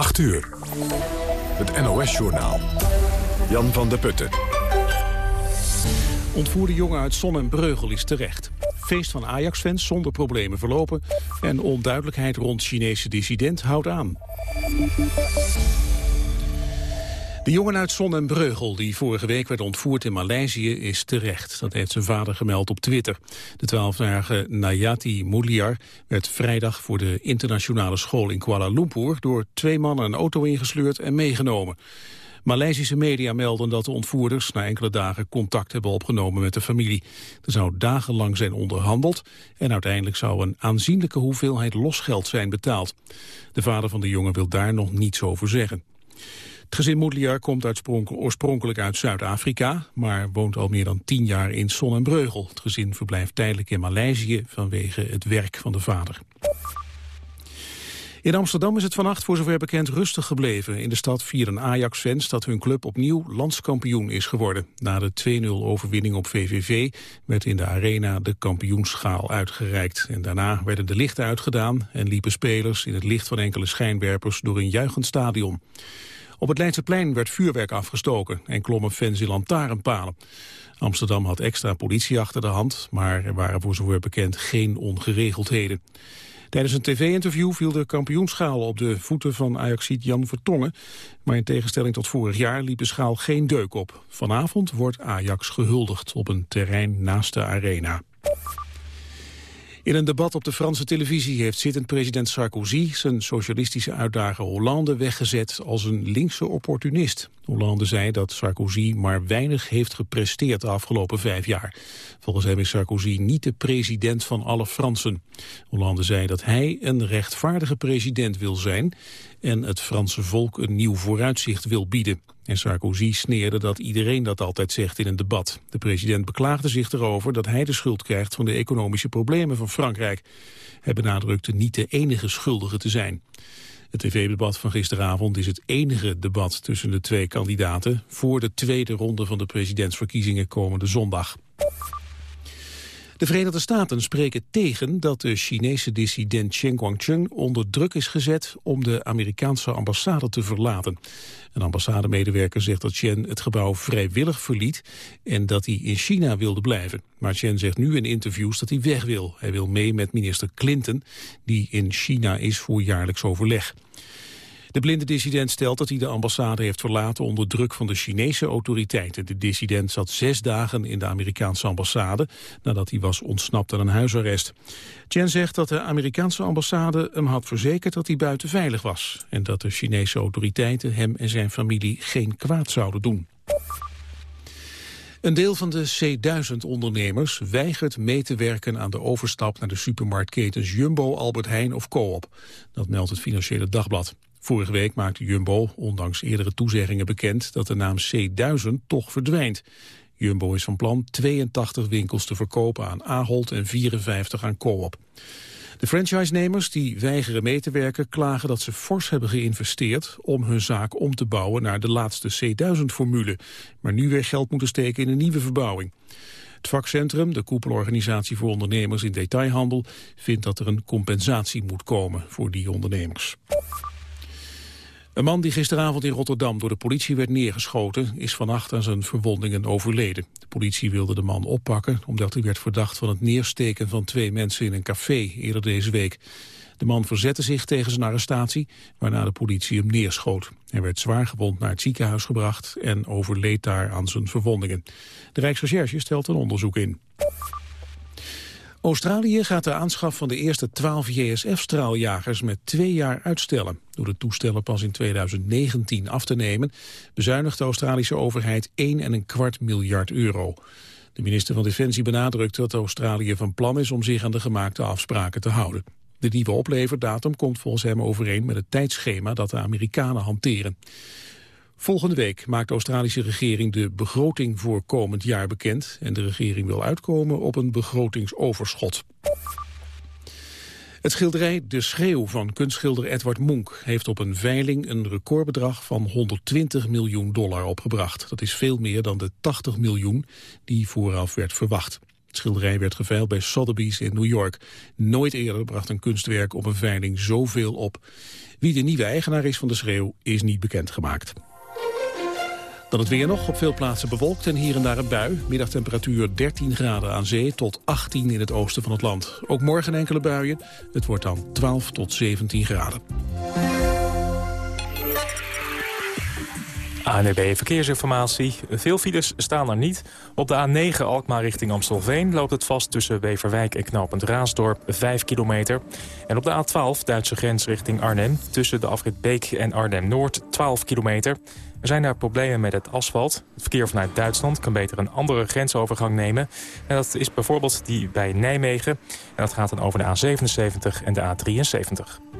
8 uur. Het NOS-journaal. Jan van der Putten. Ontvoerde jongen uit Zon en Breugel is terecht. Feest van Ajax-fans zonder problemen verlopen... en onduidelijkheid rond Chinese dissident houdt aan. De jongen uit Zon en Breugel, die vorige week werd ontvoerd in Maleisië, is terecht. Dat heeft zijn vader gemeld op Twitter. De 12-jarige Nayati Muliar werd vrijdag voor de internationale school in Kuala Lumpur door twee mannen een auto ingesleurd en meegenomen. Maleisische media melden dat de ontvoerders na enkele dagen contact hebben opgenomen met de familie. Er zou dagenlang zijn onderhandeld en uiteindelijk zou een aanzienlijke hoeveelheid losgeld zijn betaald. De vader van de jongen wil daar nog niets over zeggen. Het gezin Moedliar komt oorspronkelijk uit Zuid-Afrika, maar woont al meer dan tien jaar in Son en Breugel. Het gezin verblijft tijdelijk in Maleisië vanwege het werk van de vader. In Amsterdam is het vannacht voor zover bekend rustig gebleven. In de stad vieren Ajax-fans dat hun club opnieuw landskampioen is geworden. Na de 2-0 overwinning op VVV werd in de arena de kampioenschaal uitgereikt. En daarna werden de lichten uitgedaan en liepen spelers in het licht van enkele schijnwerpers door een juichend stadion. Op het Leidseplein werd vuurwerk afgestoken en klommen fans in lantaarnpalen. Amsterdam had extra politie achter de hand, maar er waren voor zover bekend geen ongeregeldheden. Tijdens een tv-interview viel de kampioenschaal op de voeten van Ajaxiet Jan Vertongen. Maar in tegenstelling tot vorig jaar liep de schaal geen deuk op. Vanavond wordt Ajax gehuldigd op een terrein naast de arena. In een debat op de Franse televisie heeft zittend president Sarkozy zijn socialistische uitdager Hollande weggezet als een linkse opportunist. Hollande zei dat Sarkozy maar weinig heeft gepresteerd de afgelopen vijf jaar. Volgens hem is Sarkozy niet de president van alle Fransen. Hollande zei dat hij een rechtvaardige president wil zijn en het Franse volk een nieuw vooruitzicht wil bieden. En Sarkozy sneerde dat iedereen dat altijd zegt in een debat. De president beklaagde zich erover dat hij de schuld krijgt van de economische problemen van Frankrijk. Hij benadrukte niet de enige schuldige te zijn. Het tv-debat van gisteravond is het enige debat tussen de twee kandidaten... voor de tweede ronde van de presidentsverkiezingen komende zondag. De Verenigde Staten spreken tegen dat de Chinese dissident Chen Guangcheng onder druk is gezet om de Amerikaanse ambassade te verlaten. Een ambassademedewerker zegt dat Chen het gebouw vrijwillig verliet en dat hij in China wilde blijven. Maar Chen zegt nu in interviews dat hij weg wil. Hij wil mee met minister Clinton, die in China is voor jaarlijks overleg. De blinde dissident stelt dat hij de ambassade heeft verlaten onder druk van de Chinese autoriteiten. De dissident zat zes dagen in de Amerikaanse ambassade nadat hij was ontsnapt aan een huisarrest. Chen zegt dat de Amerikaanse ambassade hem had verzekerd dat hij buiten veilig was. En dat de Chinese autoriteiten hem en zijn familie geen kwaad zouden doen. Een deel van de C1000-ondernemers weigert mee te werken aan de overstap naar de supermarktketens Jumbo, Albert Heijn of Coop. Dat meldt het Financiële Dagblad. Vorige week maakte Jumbo, ondanks eerdere toezeggingen bekend, dat de naam C1000 toch verdwijnt. Jumbo is van plan 82 winkels te verkopen aan Ahold en 54 aan Coop. De franchise-nemers die weigeren mee te werken klagen dat ze fors hebben geïnvesteerd om hun zaak om te bouwen naar de laatste C1000-formule, maar nu weer geld moeten steken in een nieuwe verbouwing. Het vakcentrum, de koepelorganisatie voor ondernemers in detailhandel, vindt dat er een compensatie moet komen voor die ondernemers. Een man die gisteravond in Rotterdam door de politie werd neergeschoten... is vannacht aan zijn verwondingen overleden. De politie wilde de man oppakken omdat hij werd verdacht van het neersteken van twee mensen in een café eerder deze week. De man verzette zich tegen zijn arrestatie, waarna de politie hem neerschoot. Hij werd zwaar gewond naar het ziekenhuis gebracht en overleed daar aan zijn verwondingen. De Rijksrecherche stelt een onderzoek in. Australië gaat de aanschaf van de eerste 12 JSF-straaljagers met twee jaar uitstellen. Door de toestellen pas in 2019 af te nemen, bezuinigt de Australische overheid 1 en een kwart miljard euro. De minister van Defensie benadrukt dat Australië van plan is om zich aan de gemaakte afspraken te houden. De nieuwe opleverdatum komt volgens hem overeen met het tijdschema dat de Amerikanen hanteren. Volgende week maakt de Australische regering de begroting voor komend jaar bekend. En de regering wil uitkomen op een begrotingsoverschot. Het schilderij De Schreeuw van kunstschilder Edward Munch heeft op een veiling een recordbedrag van 120 miljoen dollar opgebracht. Dat is veel meer dan de 80 miljoen die vooraf werd verwacht. Het schilderij werd geveild bij Sotheby's in New York. Nooit eerder bracht een kunstwerk op een veiling zoveel op. Wie de nieuwe eigenaar is van de schreeuw is niet bekendgemaakt. Dan het weer nog, op veel plaatsen bewolkt en hier en daar een bui. Middagtemperatuur 13 graden aan zee tot 18 in het oosten van het land. Ook morgen enkele buien. Het wordt dan 12 tot 17 graden. ANB Verkeersinformatie. Veel files staan er niet. Op de A9 Alkmaar richting Amstelveen loopt het vast tussen Weverwijk en Knopend Raasdorp 5 kilometer. En op de A12 Duitse grens richting Arnhem tussen de afrit Beek en Arnhem-Noord 12 kilometer. Er zijn daar problemen met het asfalt. Het verkeer vanuit Duitsland kan beter een andere grensovergang nemen. En dat is bijvoorbeeld die bij Nijmegen. En dat gaat dan over de A77 en de A73.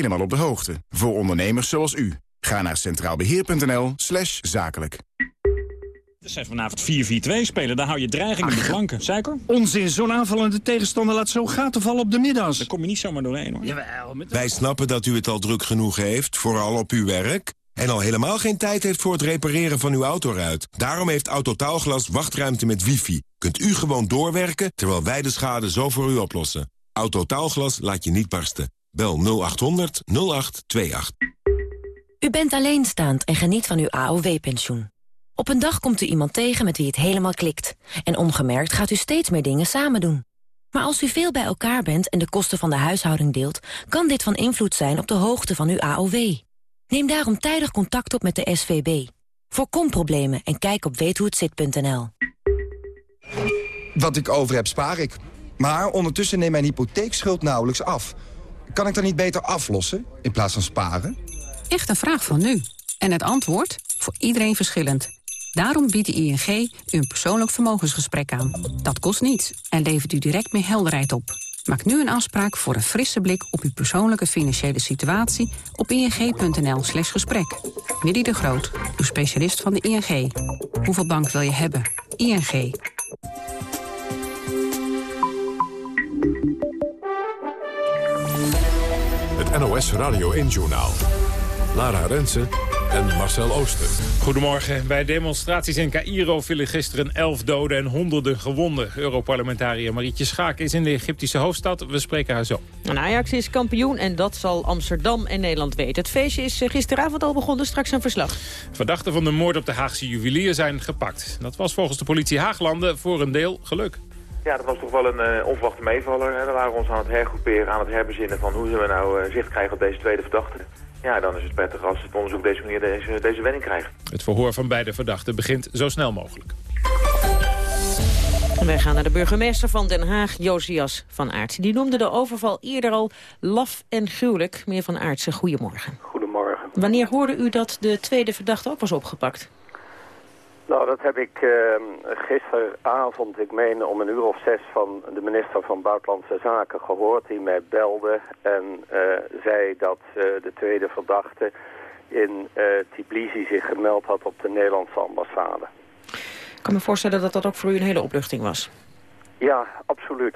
helemaal op de hoogte. Voor ondernemers zoals u. Ga naar centraalbeheer.nl slash zakelijk. Ze zijn vanavond 4-4-2 spelen, daar hou je dreiging in de flanken. Suiker? Onzin, zo'n aanvallende tegenstander laat zo gaten vallen op de middags. Daar kom je niet zomaar doorheen hoor. Jawel, met... Wij snappen dat u het al druk genoeg heeft, vooral op uw werk... en al helemaal geen tijd heeft voor het repareren van uw autoruit. Daarom heeft Autotaalglas wachtruimte met wifi. Kunt u gewoon doorwerken, terwijl wij de schade zo voor u oplossen. Autotaalglas laat je niet barsten. Bel 0800 0828. U bent alleenstaand en geniet van uw AOW-pensioen. Op een dag komt u iemand tegen met wie het helemaal klikt. En ongemerkt gaat u steeds meer dingen samen doen. Maar als u veel bij elkaar bent en de kosten van de huishouding deelt... kan dit van invloed zijn op de hoogte van uw AOW. Neem daarom tijdig contact op met de SVB. Voorkom problemen en kijk op weethohetzit.nl. Wat ik over heb, spaar ik. Maar ondertussen neemt mijn hypotheekschuld nauwelijks af. Kan ik dan niet beter aflossen in plaats van sparen? Echt een vraag van nu. En het antwoord? Voor iedereen verschillend. Daarom biedt de ING u een persoonlijk vermogensgesprek aan. Dat kost niets en levert u direct meer helderheid op. Maak nu een afspraak voor een frisse blik op uw persoonlijke financiële situatie op ing.nl slash gesprek. Willy de Groot, uw specialist van de ING. Hoeveel bank wil je hebben? ING. NOS Radio 1-journaal. Lara Rensen en Marcel Ooster. Goedemorgen. Bij demonstraties in Cairo vielen gisteren elf doden en honderden gewonden. Europarlementariër Marietje Schaak is in de Egyptische hoofdstad. We spreken haar zo. En Ajax is kampioen en dat zal Amsterdam en Nederland weten. Het feestje is gisteravond al begonnen, straks een verslag. Verdachten van de moord op de Haagse juwelier zijn gepakt. Dat was volgens de politie Haaglanden voor een deel geluk. Ja, dat was toch wel een uh, onverwachte meevaller. Hè. We waren ons aan het hergroeperen, aan het herbezinnen van hoe zullen we nou uh, zicht krijgen op deze tweede verdachte. Ja, dan is het prettig als het onderzoek deze manier deze, deze wending krijgt. Het verhoor van beide verdachten begint zo snel mogelijk. Wij gaan naar de burgemeester van Den Haag, Josias van Aartsen. Die noemde de overval eerder al laf en gruwelijk. Meneer van Aartsen, goedemorgen. Goedemorgen. Wanneer hoorde u dat de tweede verdachte ook was opgepakt? Nou, dat heb ik uh, gisteravond, ik meen om een uur of zes van de minister van Buitenlandse Zaken gehoord. Die mij belde en uh, zei dat uh, de tweede verdachte in Tbilisi zich gemeld had op de Nederlandse ambassade. Ik kan me voorstellen dat dat ook voor u een hele opluchting was. Ja, absoluut.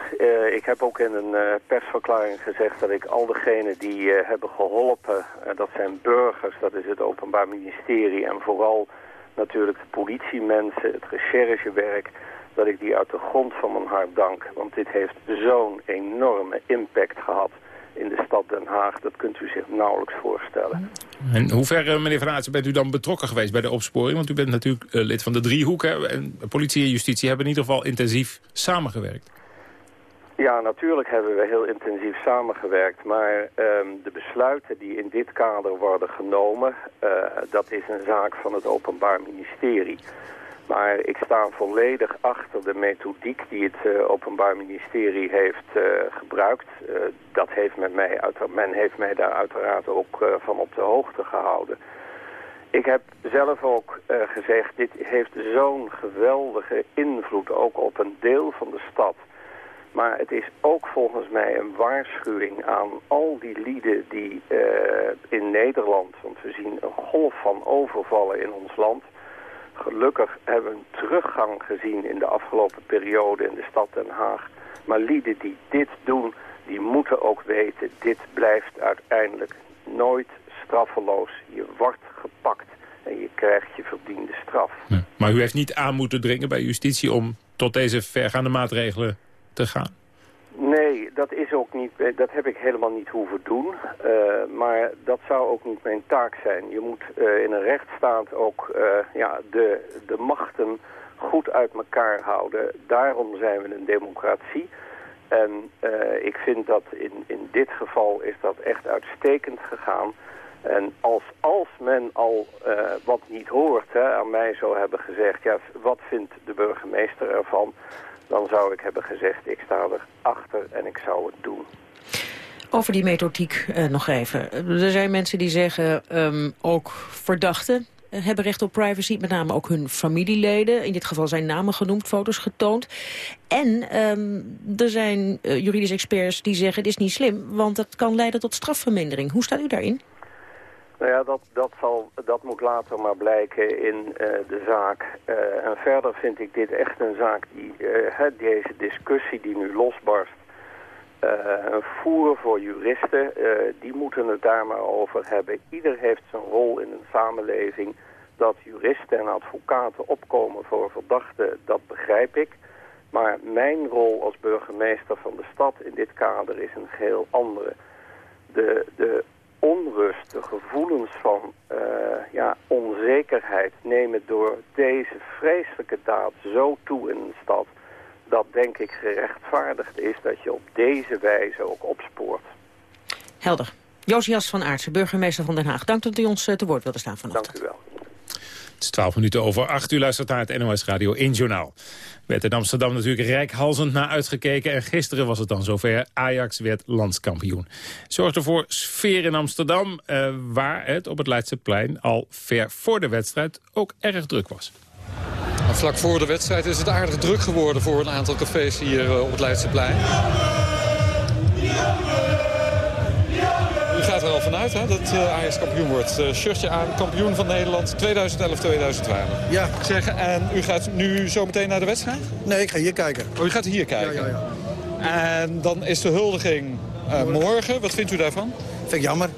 ik heb ook in een persverklaring gezegd dat ik al degenen die hebben geholpen, dat zijn burgers, dat is het Openbaar Ministerie en vooral natuurlijk de politiemensen, het recherchewerk, dat ik die uit de grond van mijn hart dank. Want dit heeft zo'n enorme impact gehad in de stad Den Haag. Dat kunt u zich nauwelijks voorstellen. En hoe ver, eh, meneer Van Aertsen, bent u dan betrokken geweest bij de opsporing? Want u bent natuurlijk uh, lid van de driehoek. En politie en justitie hebben in ieder geval intensief samengewerkt. Ja, natuurlijk hebben we heel intensief samengewerkt, maar um, de besluiten die in dit kader worden genomen, uh, dat is een zaak van het Openbaar Ministerie. Maar ik sta volledig achter de methodiek die het uh, Openbaar Ministerie heeft uh, gebruikt. dat heeft met mij, men heeft mij daar uiteraard ook van op de hoogte gehouden. Ik heb zelf ook gezegd, dit heeft zo'n geweldige invloed ook op een deel van de stad. Maar het is ook volgens mij een waarschuwing aan al die lieden die uh, in Nederland... want we zien een golf van overvallen in ons land... Gelukkig hebben we een teruggang gezien in de afgelopen periode in de stad Den Haag. Maar lieden die dit doen, die moeten ook weten... dit blijft uiteindelijk nooit straffeloos. Je wordt gepakt en je krijgt je verdiende straf. maar u heeft niet aan moeten dringen bij justitie om tot deze vergaande maatregelen te gaan? Nee, dat is ook niet, dat heb ik helemaal niet hoeven doen. Uh, maar dat zou ook niet mijn taak zijn. Je moet uh, in een rechtsstaat ook ja, de, de machten goed uit elkaar houden. Daarom zijn we een democratie. En ik vind dat in, in dit geval is dat echt uitstekend gegaan. En als, als men al wat niet hoort hè, aan mij zou hebben gezegd... ja, wat vindt de burgemeester ervan dan zou ik hebben gezegd, ik sta erachter en ik zou het doen. Over die methodiek uh, nog even. Er zijn mensen die zeggen, um, ook verdachten hebben recht op privacy. Met name ook hun familieleden. In dit geval zijn namen genoemd, foto's getoond. En um, er zijn uh, juridische experts die zeggen, het is niet slim. Want dat kan leiden tot strafvermindering. Hoe staat u daarin? Nou ja, dat, dat, zal, dat moet later maar blijken in uh, de zaak. Uh, en verder vind ik dit echt een zaak die, uh, deze discussie die nu losbarst, voeren voor juristen. die moeten het daar maar over hebben. Ieder heeft zijn rol in een samenleving. Dat juristen en advocaten opkomen voor verdachten, dat begrijp ik. Maar mijn rol als burgemeester van de stad in dit kader is een geheel andere. De, de onrust, de gevoelens van uh, ja, onzekerheid nemen door deze vreselijke daad zo toe in een stad, dat denk ik gerechtvaardigd is dat je op deze wijze ook opspoort. Helder. Josias van Aartsen, burgemeester van Den Haag. Dank dat u ons eh, te woord wilde staan vanochtend. Dank u wel. Het is 12 minuten over 8. U luistert naar het NOS Radio 1 Journaal. Werd in Amsterdam natuurlijk rijkhalzend naar uitgekeken. En gisteren was het dan zover. Ajax werd landskampioen. Zorgde voor sfeer in Amsterdam. Uh, waar het op het Leidseplein al ver voor de wedstrijd ook erg druk was. Vlak voor de wedstrijd is het aardig druk geworden voor een aantal cafés hier eh, op het Leidseplein vanuit hè, dat uh, Ajax kampioen wordt. Uh, shirtje aan, kampioen van Nederland 2011-2012. Ja. Zeg, en u gaat nu zo meteen naar de wedstrijd? Nee, ik ga hier kijken. Oh, u gaat hier kijken? Ja, ja, ja. En dan is de huldiging uh, morgen. Wat vindt u daarvan? Vind ik jammer.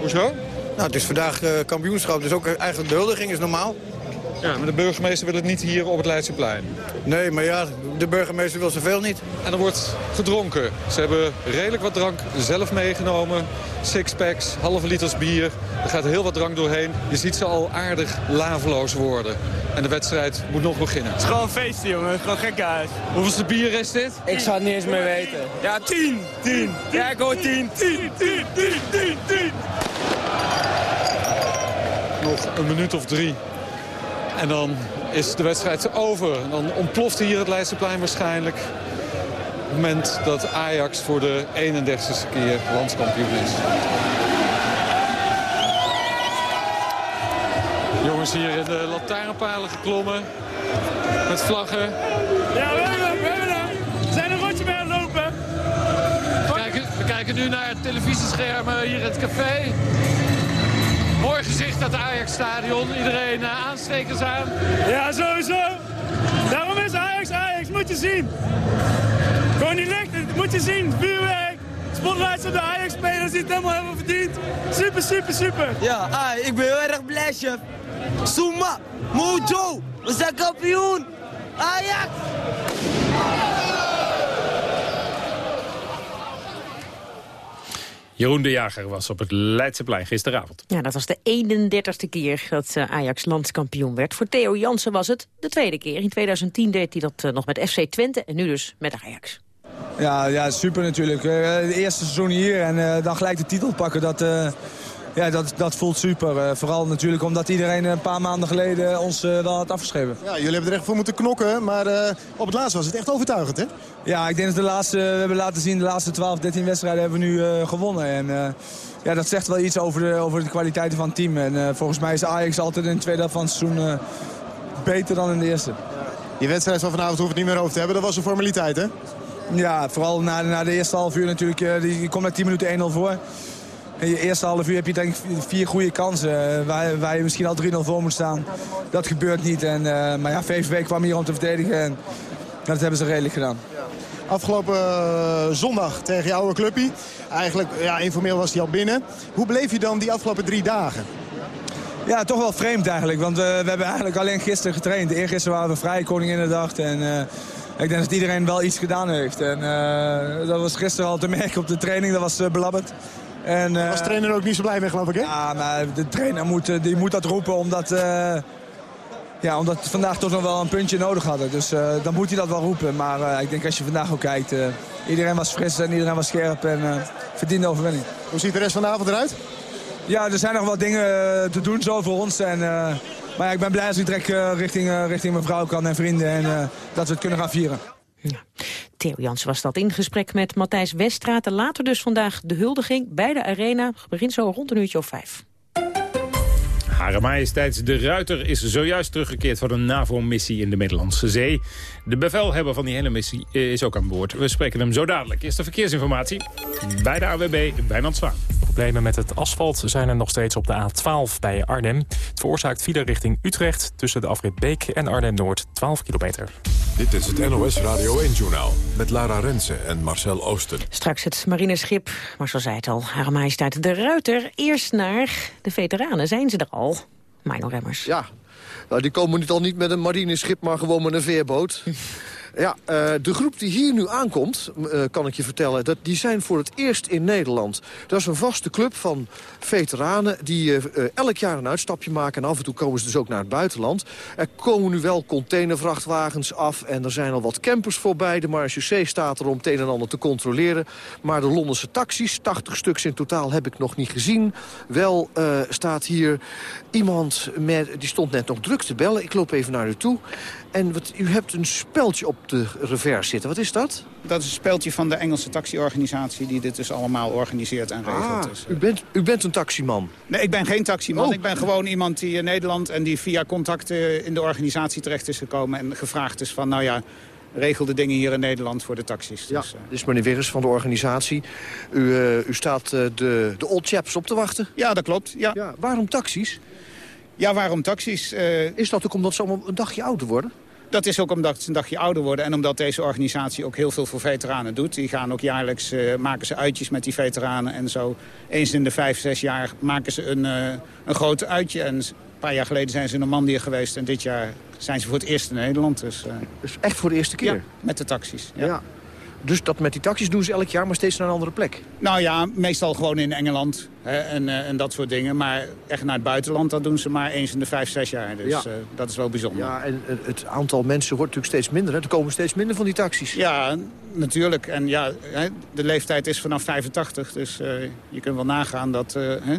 Hoezo? Nou, het is vandaag kampioenschap, dus ook eigenlijk de huldiging is normaal. Ja, maar de burgemeester wil het niet hier op het Leidseplein. Nee, maar ja, de burgemeester wil zoveel niet. En er wordt gedronken. Ze hebben redelijk wat drank zelf meegenomen. Sixpacks, halve liters bier. Er gaat heel wat drank doorheen. Je ziet ze al aardig laveloos worden. En de wedstrijd moet nog beginnen. Het is gewoon een feestje, jongen. Gewoon gek huis. Hoeveelste bier is dit? Ik zou het niet eens meer weten. Ja, tien. Tien. Ja, ik hoor tien. Tien, tien, tien, tien, tien. Nog een minuut of drie en dan is de wedstrijd over. Dan ontploft hier het Leidseplein waarschijnlijk. Op het moment dat Ajax voor de 31ste keer landskampioen is. Jongens hier in de lantaarnpalen geklommen. Met vlaggen. Ja, we hebben hem, we hebben hem. We zijn een rondje bij lopen. We kijken, we kijken nu naar het televisieschermen hier in het café. Mooi gezicht het Ajax-stadion. Iedereen uh, aanstekers aan. Ja, sowieso. Daarom is Ajax Ajax. Moet je zien. Gewoon niet licht. Moet je zien. Vuurwerk. Spotlights op de Ajax-spelers die het helemaal hebben verdiend. Super, super, super. Ja, ai, ik ben heel erg blij, chef. Suma, Mojo, we zijn kampioen. Ajax. Jeroen de Jager was op het Leidseplein gisteravond. Ja, dat was de 31ste keer dat uh, Ajax landskampioen werd. Voor Theo Jansen was het de tweede keer. In 2010 deed hij dat uh, nog met FC Twente en nu dus met Ajax. Ja, ja super natuurlijk. De eerste seizoen hier en dan gelijk de titel pakken, dat, ja, dat, dat voelt super. vooral natuurlijk omdat iedereen een paar maanden geleden ons wel had afgeschreven. Ja, jullie hebben er echt voor moeten knokken, maar op het laatst was het echt overtuigend, hè? Ja, ik denk dat de laatste, we hebben laten zien de laatste 12, 13 wedstrijden hebben we nu gewonnen. En ja, dat zegt wel iets over de, over de kwaliteiten van het team. En volgens mij is Ajax altijd in de tweede helft van het seizoen beter dan in de eerste. Die wedstrijd van vanavond hoeft het niet meer over te hebben. Dat was een formaliteit, hè? Ja, vooral na, na de eerste half uur natuurlijk. Uh, die komt met 10 minuten 1-0 voor. In je eerste half uur heb je denk ik vier goede kansen. Uh, waar, waar, je misschien al 3-0 voor moet staan. Dat gebeurt niet. En, uh, maar ja, VVV kwam hier om te verdedigen. En dat hebben ze redelijk gedaan. Afgelopen zondag tegen je oude clubje. Eigenlijk, ja, informeel was hij al binnen. Hoe beleef je dan die afgelopen drie dagen? Ja, toch wel vreemd eigenlijk. Want we, we hebben eigenlijk alleen gisteren getraind. Eergisteren waren we vrij, Koninginnedag. En uh, ik denk dat iedereen wel iets gedaan heeft. En uh, dat was gisteren al te merken op de training. Dat was belabberd. En, uh, was de trainer ook niet zo blij mee, geloof ik, hè? Ja, maar de trainer moet, die moet dat roepen omdat... ja, omdat we vandaag toch nog wel een puntje nodig hadden. Dus dan moet hij dat wel roepen. Maar ik denk als je vandaag ook kijkt... iedereen was fris en iedereen was scherp en verdiende overwinning. Hoe ziet de rest van de avond eruit? Ja, er zijn nog wat dingen eh, te doen zo voor ons. En, uh, maar ja, ik ben blij als ik direct uh, richting, richting mijn vrouw kan en vrienden. En dat we het kunnen gaan vieren. Ja. Theo Jans was dat in gesprek met Matthijs Westraat. Later dus vandaag de huldiging bij de Arena. Begint zo rond een uurtje of vijf. Hare Majesteit de Ruiter is zojuist teruggekeerd voor een NAVO-missie in de Middellandse Zee. De bevelhebber van die hele missie is ook aan boord. We spreken hem zo dadelijk. Eerst de verkeersinformatie bij de AWB Wijnand Zwaan. Problemen met het asfalt zijn er nog steeds op de A12 bij Arnhem. Het veroorzaakt file richting Utrecht tussen de afrit Beek en Arnhem-Noord 12 kilometer. Dit is het NOS Radio 1-journaal met Lara Rensen en Marcel Oosten. Straks het marineschip, Marcel zei het al, Hare Majesteit de Ruiter. Eerst naar de veteranen, zijn ze er al? Mino Remmers. Ja, nou, die komen niet al niet met een marineschip, maar gewoon met een veerboot. Ja, uh, de groep die hier nu aankomt, uh, kan ik je vertellen... Dat, die zijn voor het eerst in Nederland. Dat is een vaste club van veteranen die uh, elk jaar een uitstapje maken... en af en toe komen ze dus ook naar het buitenland. Er komen nu wel containervrachtwagens af en er zijn al wat campers voorbij. De marechaussee staat er om het een en ander te controleren. Maar de Londense taxis, 80 stuks in totaal, heb ik nog niet gezien. Wel staat hier iemand, met, die stond net nog druk te bellen. Ik loop even naar u toe. En wat, u hebt een speldje op de revers zitten. Wat is dat? Dat is een speldje van de Engelse taxiorganisatie... die dit dus allemaal organiseert en regelt. Ah, dus, u, bent, u bent een taximan? Nee, ik ben geen taximan. Oh. Ik ben gewoon iemand die in Nederland... en die via contacten in de organisatie terecht is gekomen... en gevraagd is van, nou ja, regel de dingen hier in Nederland voor de taxis. Ja, dus, uh... dus meneer Wirres van de organisatie. U, uh, u staat uh, de, de old chaps op te wachten? Ja, dat klopt. Ja. ja waarom taxis? Ja, waarom taxis? Is dat ook omdat ze allemaal een dagje ouder worden? Dat is ook omdat ze een dagje ouder worden en omdat deze organisatie ook heel veel voor veteranen doet. Die gaan ook jaarlijks, uh, maken ze uitjes met die veteranen en zo. Eens in de vijf, zes jaar maken ze een, uh, een groot uitje. En een paar jaar geleden zijn ze in Normandië geweest en dit jaar zijn ze voor het eerst in Nederland. Dus, uh, dus echt voor de eerste keer? Ja, met de taxis. ja. ja. Dus dat met die taxis doen ze elk jaar, maar steeds naar een andere plek? Nou ja, meestal gewoon in Engeland hè, en, uh, en dat soort dingen. Maar echt naar het buitenland, dat doen ze maar eens in de vijf, zes jaar. Dus ja. uh, dat is wel bijzonder. Ja, en het aantal mensen wordt natuurlijk steeds minder. Hè? Er komen steeds minder van die taxis. Ja, natuurlijk. En ja, de leeftijd is vanaf 85. Dus uh, je kunt wel nagaan dat... Hè,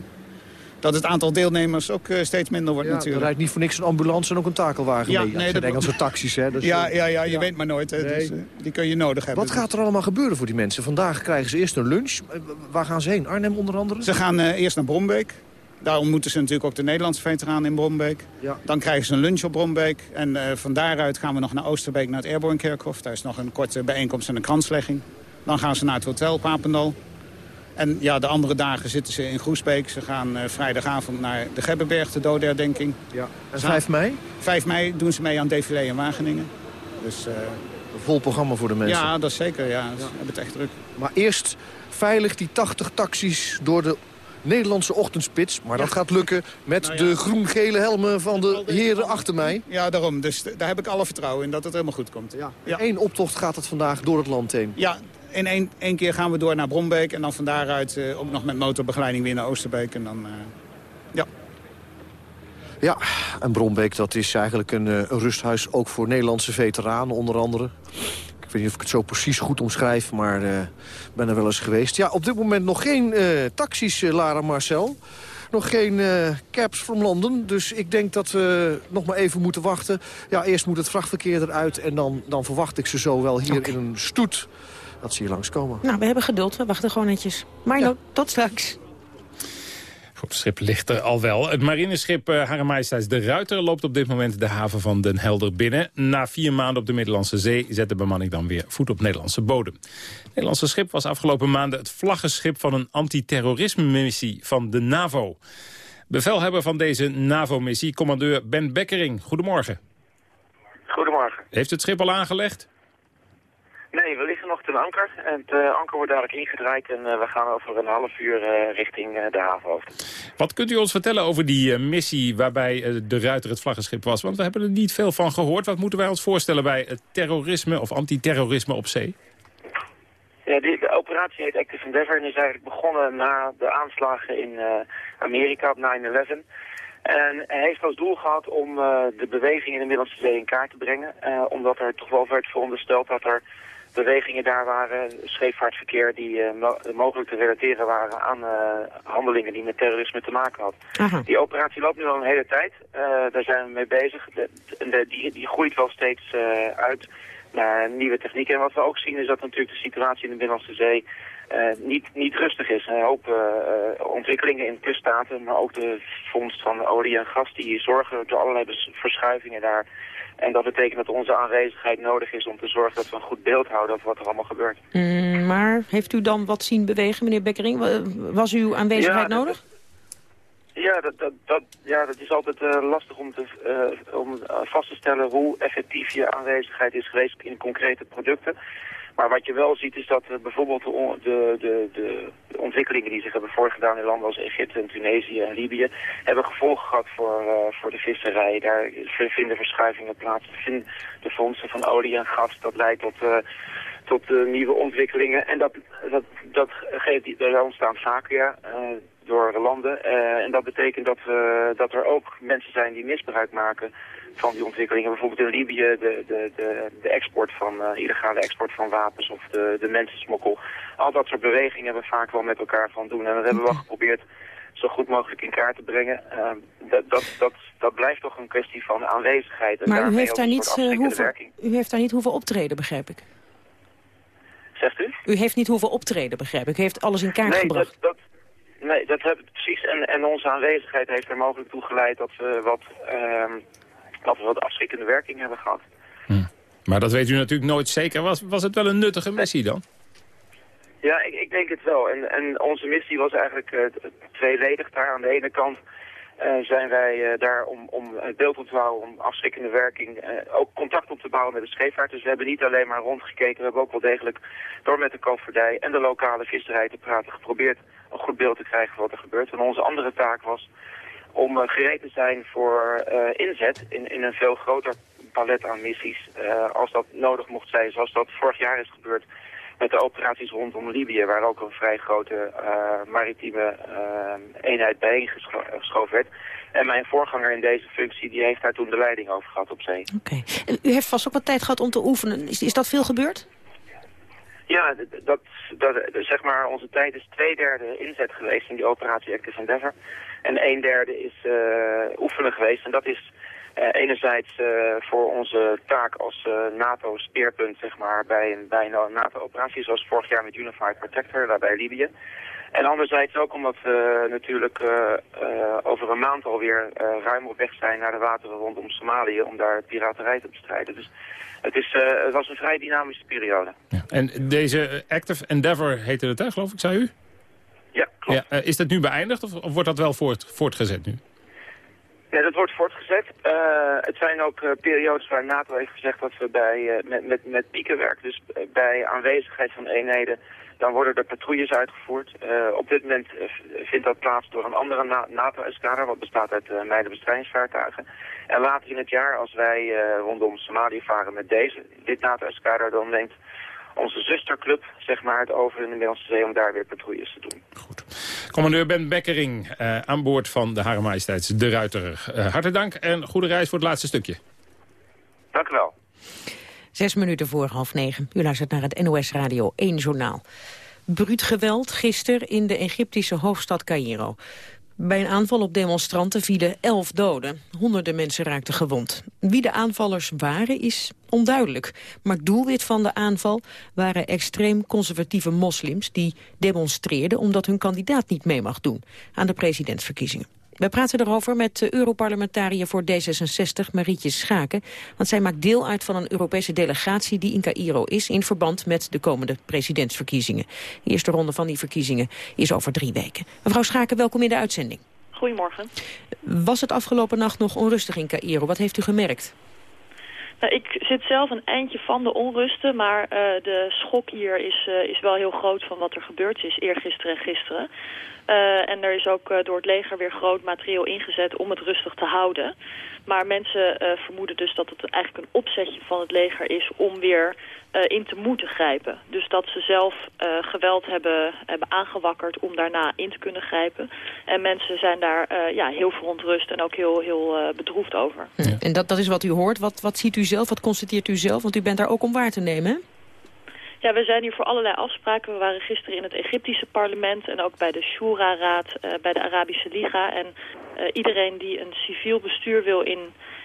dat het aantal deelnemers ook uh, steeds minder wordt ja, natuurlijk. Er rijdt niet voor niks een ambulance en ook een takelwagen ja, mee. Nee, dat Engelse taxis, hè. Dus, ja, ja, ja, je ja. weet maar nooit. Hè, nee. dus, uh, die kun je nodig hebben. Wat gaat er allemaal gebeuren voor die mensen? Vandaag krijgen ze eerst een lunch. Waar gaan ze heen? Arnhem onder andere? Ze gaan uh, eerst naar Brombeek. Daar ontmoeten ze natuurlijk ook de Nederlandse veteranen in Brombeek. Ja. Dan krijgen ze een lunch op Brombeek. En van daaruit gaan we nog naar Oosterbeek, naar het Airborne Kerkhof. Daar is nog een korte bijeenkomst en een kranslegging. Dan gaan ze naar het hotel Papendal. En ja, de andere dagen zitten ze in Groesbeek. Ze gaan uh, vrijdagavond naar de Gebbenberg, de dodenherdenking. Ja. En 5 mei? 5 mei doen ze mee aan défilé in Wageningen. Dus, uh, een vol programma voor de mensen. Ja, dat is zeker. Ja. Ze hebben het echt druk. Maar eerst veilig die 80 taxis door de Nederlandse ochtendspits. Maar dat gaat lukken met nou ja. de groen-gele helmen van de heren achter mij. Ja, daarom. Dus daar heb ik alle vertrouwen in dat het helemaal goed komt. Ja. Eén optocht gaat het vandaag door het land heen. Ja, in één, één keer gaan we door naar Brombeek. En dan van daaruit uh, ook nog met motorbegeleiding weer naar Oosterbeek. En dan, uh, ja. Ja, en Brombeek dat is eigenlijk een, uh, een rusthuis ook voor Nederlandse veteranen onder andere. Ik weet niet of ik het zo precies goed omschrijf, maar ik ben er wel eens geweest. Ja, op dit moment nog geen taxis, Lara Marcel. nog geen uh, caps from London. Dus ik denk dat we nog maar even moeten wachten. Ja, eerst moet het vrachtverkeer eruit. En dan, dan verwacht ik ze zo wel hier in een stoet dat ze hier langskomen. Nou, we hebben geduld. We wachten gewoon netjes. Maar ja. tot straks. Goed, het schip ligt er al wel. Het marineschip uh, Hare Majesteits de Ruiter loopt op dit moment de haven van Den Helder binnen. Na vier maanden op de Middellandse Zee zet de bemanning dan weer voet op Nederlandse bodem. Het Nederlandse schip was afgelopen maanden het vlaggenschip van een antiterrorisme-missie van de NAVO. Bevelhebber van deze NAVO-missie, commandeur Ben Bekkering. Goedemorgen. Goedemorgen. Heeft het schip al aangelegd? Nee, we liggen nog ten anker. En het uh, anker wordt dadelijk ingedraaid en uh, we gaan over een half uur uh, richting de havenhoofd. Wat kunt u ons vertellen over die missie waarbij de Ruiter het vlaggenschip was? Want we hebben er niet veel van gehoord. Wat moeten wij ons voorstellen bij het terrorisme of antiterrorisme op zee? Ja, die, de operatie heet Active Endeavour en is eigenlijk begonnen na de aanslagen in Amerika op 9-11. En hij heeft als doel gehad om de beweging in de Middellandse Zee in kaart te brengen. omdat er toch wel werd verondersteld dat er bewegingen daar waren, scheepvaartverkeer die uh, mogelijk te relateren waren aan uh, handelingen die met terrorisme te maken hadden. Die operatie loopt nu al een hele tijd. Uh, daar zijn we mee bezig. De, de, die, die groeit wel steeds uit naar nieuwe technieken. En wat we ook zien is dat natuurlijk de situatie in de Middellandse Zee niet, niet rustig is. Een hoop ontwikkelingen in kuststaten, maar ook de vondst van olie en gas die zorgen door allerlei verschuivingen daar en dat betekent dat onze aanwezigheid nodig is om te zorgen dat we een goed beeld houden over wat er allemaal gebeurt. Mm, maar heeft u dan wat zien bewegen, meneer Bekkering? Was uw aanwezigheid ja, nodig? Ja dat, dat, dat, ja, dat is altijd uh, lastig om, te, uh, om uh, vast te stellen hoe effectief je aanwezigheid is geweest in concrete producten. Maar wat je wel ziet is dat uh, bijvoorbeeld de, de, de, de, ontwikkelingen die zich hebben voorgedaan in landen als Egypte en Tunesië en Libië hebben gevolgen gehad voor, uh, voor de visserij. Daar vinden verschuivingen plaats. De vondsten van olie en gas, dat leidt tot, uh, tot nieuwe ontwikkelingen. En dat, dat, dat geeft, er ontstaan vaker ja, door landen. en dat betekent dat, dat er ook mensen zijn die misbruik maken van die ontwikkelingen. Bijvoorbeeld in Libië de, de, de, de export van, uh, illegale export van wapens of de, de mensensmokkel. Al dat soort bewegingen hebben we vaak wel met elkaar van doen. En dat hebben we wel geprobeerd zo goed mogelijk in kaart te brengen. Uh, dat, dat, dat, dat blijft toch een kwestie van aanwezigheid. En maar u heeft, daar niet, uh, hoeven, u heeft daar niet hoeven optreden, begrijp ik? Zegt u? U heeft niet hoeven optreden, begrijp ik. U heeft alles in kaart nee, gebracht. Dat, dat, nee, dat heb ik precies. En, en onze aanwezigheid heeft er mogelijk toe geleid dat we wat... Uh, dat we wat afschrikkende werking hebben gehad. Hm. Maar dat weet u natuurlijk nooit zeker. Was, was het wel een nuttige missie dan? Ja, ik, ik denk het wel. En, en onze missie was eigenlijk uh, tweeledig daar. Aan de ene kant uh, zijn wij uh, daar om, om het beeld op te houden, om afschrikkende werking, ook contact op te bouwen met de scheepvaart. Dus we hebben niet alleen maar rondgekeken, we hebben ook wel degelijk door met de koopvaardij en de lokale visserij te praten geprobeerd een goed beeld te krijgen van wat er gebeurt. En onze andere taak was om uh, gereed te zijn voor uh, inzet in, in een veel groter palet aan missies. Uh, als dat nodig mocht zijn, zoals dat vorig jaar is gebeurd met de operaties rondom Libië, waar ook een vrij grote maritieme eenheid bijeen geschoven werd. En mijn voorganger in deze functie, die heeft daar toen de leiding over gehad op zee. Oké. Okay. U heeft vast ook wat tijd gehad om te oefenen. Is, is dat veel gebeurd? Ja, dat, dat, zeg maar, onze tijd is twee derde inzet geweest in die operatie Active Endeavour. En een derde is uh, oefenen geweest. En dat is uh, enerzijds uh, voor onze taak als NATO-speerpunt zeg maar, bij een, bij een NATO-operatie, zoals vorig jaar met Unified Protector, daar bij Libië. En anderzijds ook omdat we natuurlijk over een maand alweer ruim op weg zijn naar de wateren rondom Somalië om daar piraterij te bestrijden. Dus het, is, het was een vrij dynamische periode. Ja. En deze Active Endeavour heette het, hè, geloof ik, zei u? Ja, klopt. Ja, is dat nu beëindigd of, of, wordt dat wel voort, voortgezet nu? Ja, dat wordt voortgezet. Uh, het zijn ook uh, periodes waar NATO heeft gezegd dat we bij, met, met, met pieken werken. Dus bij aanwezigheid van eenheden, dan worden er patrouilles uitgevoerd. op dit moment vindt dat plaats door een andere na NATO-eskader, wat bestaat uit uh, meidenbestrijdingsvaartuigen. En later in het jaar, als wij rondom Somalië varen met deze, dit NATO-eskader, dan neemt onze zusterclub, zeg maar, het over in de Middellandse Zee om daar weer patrouilles te doen. Goed. Commandeur Ben Bekkering uh, aan boord van de Hare Majesteits De Ruiter. Hartelijk dank en goede reis voor het laatste stukje. Dank u wel. Zes minuten voor half negen. U luistert naar het NOS Radio 1 Journaal. Bruut geweld gisteren in de Egyptische hoofdstad Cairo. Bij een aanval op demonstranten vielen elf doden. Honderden mensen raakten gewond. Wie de aanvallers waren is onduidelijk. Maar doelwit van de aanval waren extreem conservatieve moslims... die demonstreerden omdat hun kandidaat niet mee mag doen aan de presidentsverkiezingen. We praten erover met de Europarlementariër voor D66, Marietje Schaken. Want zij maakt deel uit van een Europese delegatie die in Cairo is... in verband met de komende presidentsverkiezingen. De eerste ronde van die verkiezingen is over drie weken. Mevrouw Schaken, welkom in de uitzending. Goedemorgen. Was het afgelopen nacht nog onrustig in Cairo? Wat heeft u gemerkt? Nou, ik zit zelf een eindje van de onrusten, maar uh, de schok hier is, uh, is wel heel groot van wat er gebeurd is eergisteren en gisteren. Uh, en er is ook door het leger weer groot materieel ingezet om het rustig te houden. Maar mensen uh, vermoeden dus dat het eigenlijk een opzetje van het leger is om weer in te moeten grijpen. Dus dat ze zelf geweld hebben, hebben aangewakkerd om daarna in te kunnen grijpen. En mensen zijn daar ja, heel verontrust en ook heel, heel bedroefd over. Ja. En dat, dat is wat u hoort. Wat, wat ziet u zelf? Wat constateert u zelf? Want u bent daar ook om waar te nemen, hè? Ja, we zijn hier voor allerlei afspraken. We waren gisteren in het Egyptische parlement en ook bij de Shura-raad, uh, bij de Arabische Liga. En uh, iedereen die een civiel bestuur wil in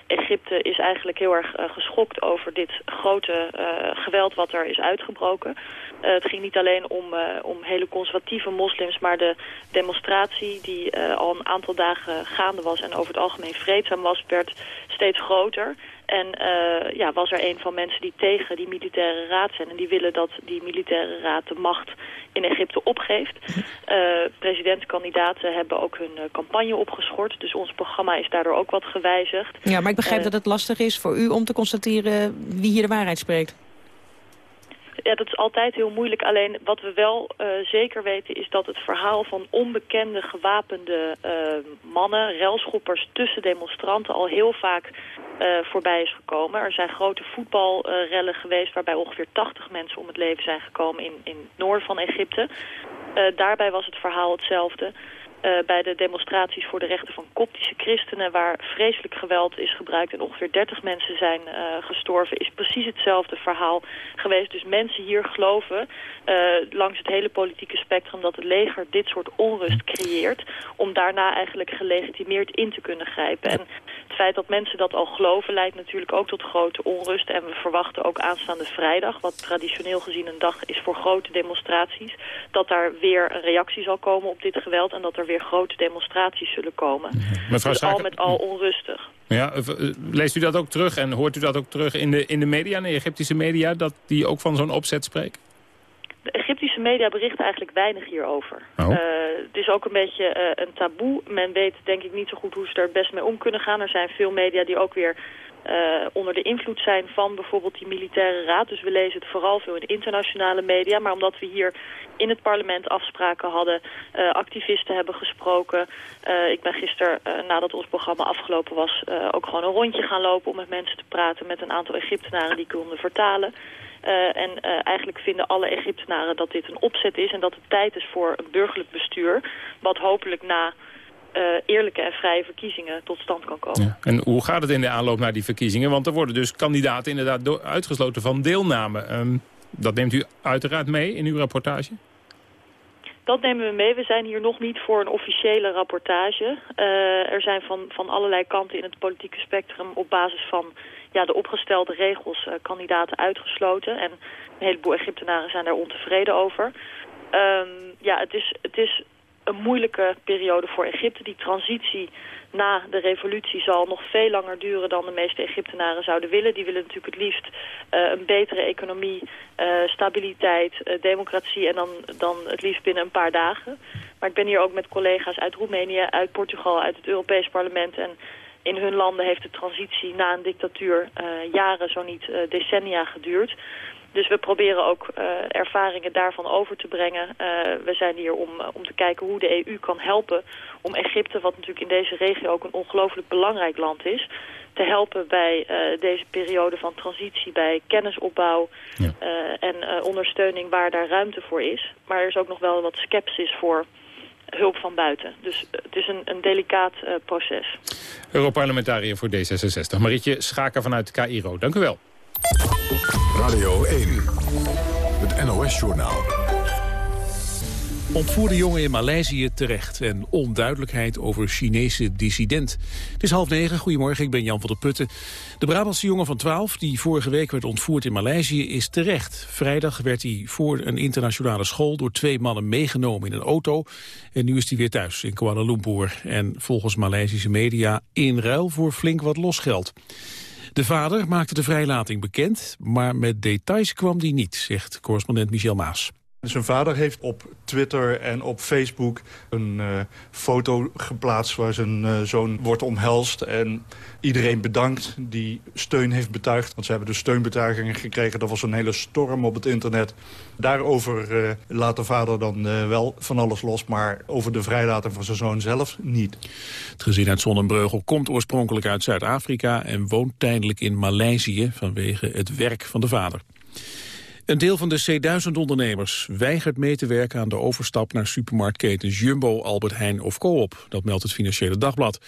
Egypte is eigenlijk heel erg uh, geschokt over dit grote geweld wat er is uitgebroken. het ging niet alleen om, om hele conservatieve moslims, maar de demonstratie die al een aantal dagen gaande was en over het algemeen vreedzaam was, werd steeds groter. En uh, ja, was er een van mensen die tegen die militaire raad zijn. En die willen dat die militaire raad de macht in Egypte opgeeft. Uh, presidentskandidaten hebben ook hun uh, campagne opgeschort. Dus ons programma is daardoor ook wat gewijzigd. Ja, maar ik begrijp dat het lastig is voor u om te constateren wie hier de waarheid spreekt. Ja, dat is altijd heel moeilijk. Alleen wat we wel uh, zeker weten is dat het verhaal van onbekende gewapende uh, mannen, relschoppers tussen demonstranten al heel vaak voorbij is gekomen. Er zijn grote voetbalrellen geweest waarbij ongeveer 80 mensen om het leven zijn gekomen in, in het noorden van Egypte. daarbij was het verhaal hetzelfde. Uh, bij de demonstraties voor de rechten van koptische christenen... waar vreselijk geweld is gebruikt en ongeveer 30 mensen zijn uh, gestorven... is precies hetzelfde verhaal geweest. Dus mensen hier geloven uh, langs het hele politieke spectrum... dat het leger dit soort onrust creëert... om daarna eigenlijk gelegitimeerd in te kunnen grijpen. En het feit dat mensen dat al geloven leidt natuurlijk ook tot grote onrust. En we verwachten ook aanstaande vrijdag... wat traditioneel gezien een dag is voor grote demonstraties... dat daar weer een reactie zal komen op dit geweld... en dat er weer grote demonstraties zullen komen. Mevrouw dus al met al onrustig. Ja, leest u dat ook terug en hoort u dat ook terug in de, in de media, in de Egyptische media... dat die ook van zo'n opzet spreken? De Egyptische media berichten eigenlijk weinig hierover. Oh. Uh, het is ook een beetje uh, een taboe. Men weet denk ik niet zo goed hoe ze er het best mee om kunnen gaan. Er zijn veel media die ook weer uh, onder de invloed zijn van bijvoorbeeld die militaire raad. Dus we lezen het vooral veel in internationale media. Maar omdat we hier in het parlement afspraken hadden, uh, activisten hebben gesproken. Uh, ik ben gisteren, nadat ons programma afgelopen was, ook gewoon een rondje gaan lopen om met mensen te praten met een aantal Egyptenaren die konden vertalen. En eigenlijk vinden alle Egyptenaren dat dit een opzet is... en dat het tijd is voor een burgerlijk bestuur... wat hopelijk na uh, eerlijke en vrije verkiezingen tot stand kan komen. Ja. En hoe gaat het in de aanloop naar die verkiezingen? Want er worden dus kandidaten inderdaad uitgesloten van deelname. Um, dat neemt u uiteraard mee in uw rapportage? Dat nemen we mee. We zijn hier nog niet voor een officiële rapportage. Uh, er zijn van, van allerlei kanten in het politieke spectrum op basis van ja, de opgestelde regels uh, kandidaten uitgesloten. En een heleboel Egyptenaren zijn daar ontevreden over. Um, ja, het is, het is een moeilijke periode voor Egypte. Die transitie na de revolutie zal nog veel langer duren dan de meeste Egyptenaren zouden willen. Die willen natuurlijk het liefst uh, een betere economie, uh, stabiliteit, uh, democratie en dan, dan het liefst binnen een paar dagen. Maar ik ben hier ook met collega's uit Roemenië, uit Portugal, uit het Europees Parlement en in hun landen heeft de transitie na een dictatuur jaren, zo niet decennia geduurd. Dus we proberen ook uh, ervaringen daarvan over te brengen. Uh, we zijn hier om, om te kijken hoe de EU kan helpen om Egypte, wat natuurlijk in deze regio ook een ongelooflijk belangrijk land is, te helpen bij uh, deze periode van transitie, bij kennisopbouw ja. en ondersteuning waar daar ruimte voor is. Maar er is ook nog wel wat sceptisch voor hulp van buiten. Dus het is een, een delicaat proces. Europarlementariër voor D66. Marietje Schaker vanuit Cairo. Dank u wel. Radio 1. Het NOS-journaal. Ontvoerde jongen in Maleisië terecht en onduidelijkheid over Chinese dissident. Het is half negen, goedemorgen, ik ben Jan van der Putten. De Brabantse jongen van 12, die vorige week werd ontvoerd in Maleisië, is terecht. Vrijdag werd hij voor een internationale school door twee mannen meegenomen in een auto. En nu is hij weer thuis in Kuala Lumpur. En volgens Maleisische media in ruil voor flink wat losgeld. De vader maakte de vrijlating bekend, maar met details kwam die niet, zegt correspondent Michel Maas. Zijn vader heeft op Twitter en op Facebook een uh, foto geplaatst... waar zijn uh, zoon wordt omhelst en iedereen bedankt die steun heeft betuigd. Want ze hebben dus steunbetuigingen gekregen. Dat was een hele storm op het internet. Daarover uh, laat de vader dan wel van alles los... maar over de vrijlating van zijn zoon zelf niet. Het gezin uit Zonnebreugel komt oorspronkelijk uit Zuid-Afrika... en woont tijdelijk in Maleisië vanwege het werk van de vader. Een deel van de C1000-ondernemers weigert mee te werken aan de overstap naar supermarktketens Jumbo, Albert Heijn of Coop. Dat meldt het Financiële Dagblad.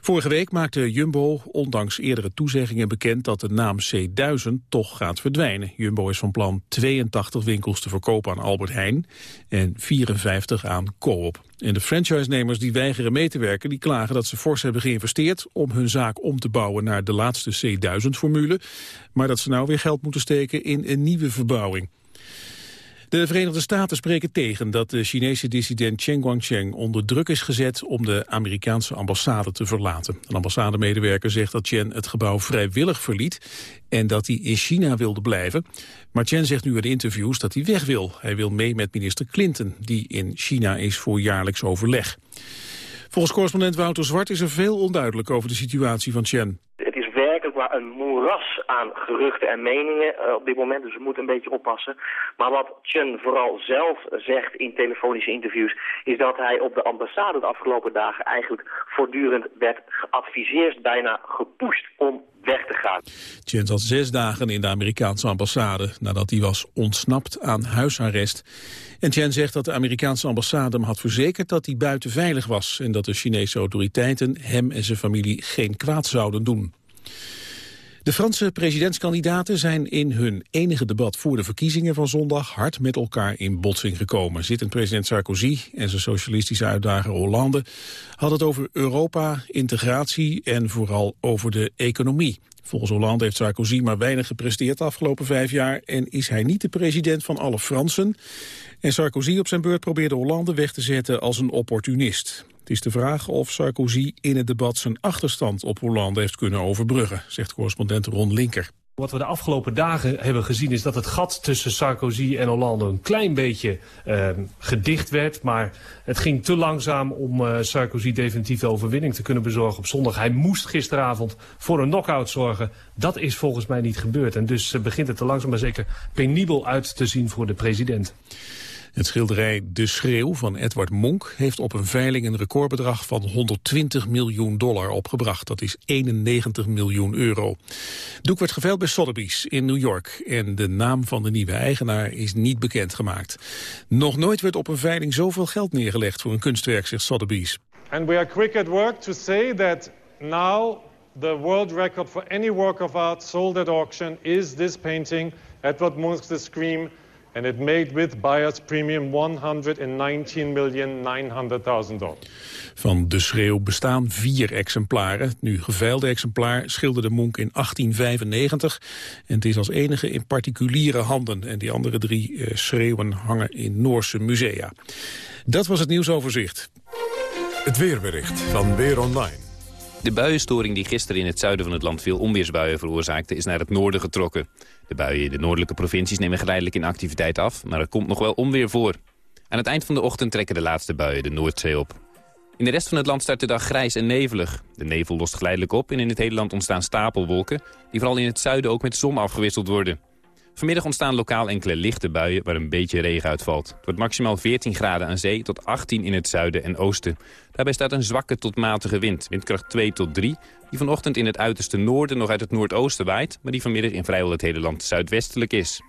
Vorige week maakte Jumbo, ondanks eerdere toezeggingen, bekend dat de naam C1000 toch gaat verdwijnen. Jumbo is van plan 82 winkels te verkopen aan Albert Heijn en 54 aan Coop. En de franchise-nemers die weigeren mee te werken... die klagen dat ze fors hebben geïnvesteerd om hun zaak om te bouwen naar de laatste C1000-formule. Maar dat ze nou weer geld moeten steken in een nieuwe verbouwing. De Verenigde Staten spreken tegen dat de Chinese dissident Chen Guangcheng onder druk is gezet om de Amerikaanse ambassade te verlaten. Een ambassademedewerker zegt dat Chen het gebouw vrijwillig verliet en dat hij in China wilde blijven. Maar Chen zegt nu in interviews dat hij weg wil. Hij wil mee met minister Clinton, die in China is voor jaarlijks overleg. Volgens correspondent Wouter Zwart is er veel onduidelijk over de situatie van Chen een moeras aan geruchten en meningen uh, op dit moment. Dus we moeten een beetje oppassen. Maar wat Chen vooral zelf zegt in telefonische interviews... is dat hij op de ambassade de afgelopen dagen eigenlijk voortdurend werd geadviseerd... bijna gepusht om weg te gaan. Chen zat zes dagen in de Amerikaanse ambassade... nadat hij was ontsnapt aan huisarrest. En Chen zegt dat de Amerikaanse ambassade hem had verzekerd... dat hij buiten veilig was... en dat de Chinese autoriteiten hem en zijn familie geen kwaad zouden doen. De Franse presidentskandidaten zijn in hun enige debat voor de verkiezingen van zondag hard met elkaar in botsing gekomen. Zittend president Sarkozy en zijn socialistische uitdager Hollande hadden het over Europa, integratie en vooral over de economie. Volgens Hollande heeft Sarkozy maar weinig gepresteerd de afgelopen vijf jaar en is hij niet de president van alle Fransen. En Sarkozy op zijn beurt probeerde Hollande weg te zetten als een opportunist. Het is de vraag of Sarkozy in het debat zijn achterstand op Hollande heeft kunnen overbruggen, zegt correspondent Ron Linker. Wat we de afgelopen dagen hebben gezien is dat het gat tussen Sarkozy en Hollande een klein beetje uh, gedicht werd. Maar het ging te langzaam om uh, Sarkozy definitief de overwinning te kunnen bezorgen op zondag. Hij moest gisteravond voor een knockout zorgen. Dat is volgens mij niet gebeurd. En dus uh, begint het te langzaam maar zeker penibel uit te zien voor de president. Het schilderij De Schreeuw van Edward Monk heeft op een veiling een recordbedrag van 120 miljoen dollar opgebracht. Dat is 91 miljoen euro. Doek werd geveild bij Sotheby's in New York en de naam van de nieuwe eigenaar is niet bekendgemaakt. Nog nooit werd op een veiling zoveel geld neergelegd voor een kunstwerk, zegt Sotheby's. And we are quick at work to say that now the world record for any work of art sold at auction is this painting, Edward Monk's The Scream, and it made with buyer's premium 119.900.000 Van De Schreeuw bestaan vier exemplaren. Het nu geveilde exemplaar schilderde Monk in 1895 en het is als enige in particuliere handen. En die andere drie uh, schreeuwen hangen in Noorse musea. Dat was het nieuwsoverzicht. Het weerbericht van Weer Online. De buienstoring die gisteren in het zuiden van het land veel onweersbuien veroorzaakte... is naar het noorden getrokken. De buien in de noordelijke provincies nemen geleidelijk in activiteit af... maar er komt nog wel onweer voor. Aan het eind van de ochtend trekken de laatste buien de Noordzee op. In de rest van het land start de dag grijs en nevelig. De nevel lost geleidelijk op en in het hele land ontstaan stapelwolken... die vooral in het zuiden ook met zon afgewisseld worden. Vanmiddag ontstaan lokaal enkele lichte buien waar een beetje regen uitvalt. Het wordt maximaal 14 graden aan zee tot 18 in het zuiden en oosten. Daarbij staat een zwakke tot matige wind, windkracht 2 tot 3... die vanochtend in het uiterste noorden nog uit het noordoosten waait... maar die vanmiddag in vrijwel het hele land zuidwestelijk is.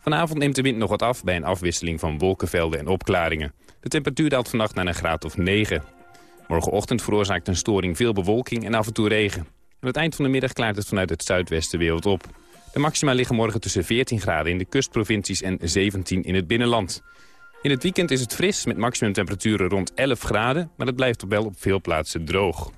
Vanavond neemt de wind nog wat af bij een afwisseling van wolkenvelden en opklaringen. De temperatuur daalt vannacht naar een graad of 9. Morgenochtend veroorzaakt een storing veel bewolking en af en toe regen. Aan het eind van de middag klaart het vanuit het zuidwesten weer wat op. De maxima liggen morgen tussen 14 graden in de kustprovincies en 17 in het binnenland. In het weekend is het fris met maximumtemperaturen rond 11 graden... maar het blijft wel op veel plaatsen droog.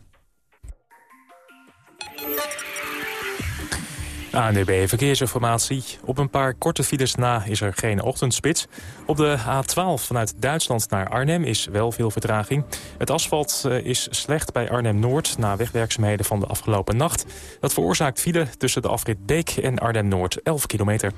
ANDB Verkeersinformatie. Op een paar korte files na is er geen ochtendspits. Op de A12 vanuit Duitsland naar Arnhem is wel veel vertraging. Het asfalt eh, is slecht bij Arnhem-Noord na wegwerkzaamheden van de afgelopen nacht. Dat veroorzaakt file tussen de afrit Beek en Arnhem-Noord 11 kilometer.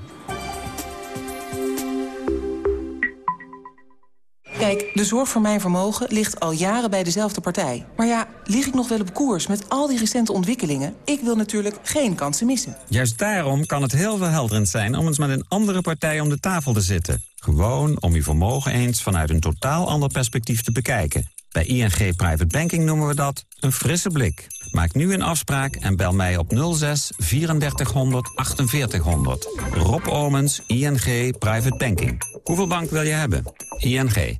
Kijk, de zorg voor mijn vermogen ligt al jaren bij dezelfde partij. Maar ja, lig ik nog wel op koers met al die recente ontwikkelingen? Ik wil natuurlijk geen kansen missen. Juist daarom kan het heel verhelderend zijn om eens met een andere partij om de tafel te zitten. Gewoon om uw vermogen eens vanuit een totaal ander perspectief te bekijken. Bij ING Private Banking noemen we dat een frisse blik. Maak nu een afspraak en bel mij op 06 3400 4800. Rob Omens, ING Private Banking. Hoeveel bank wil je hebben? ING.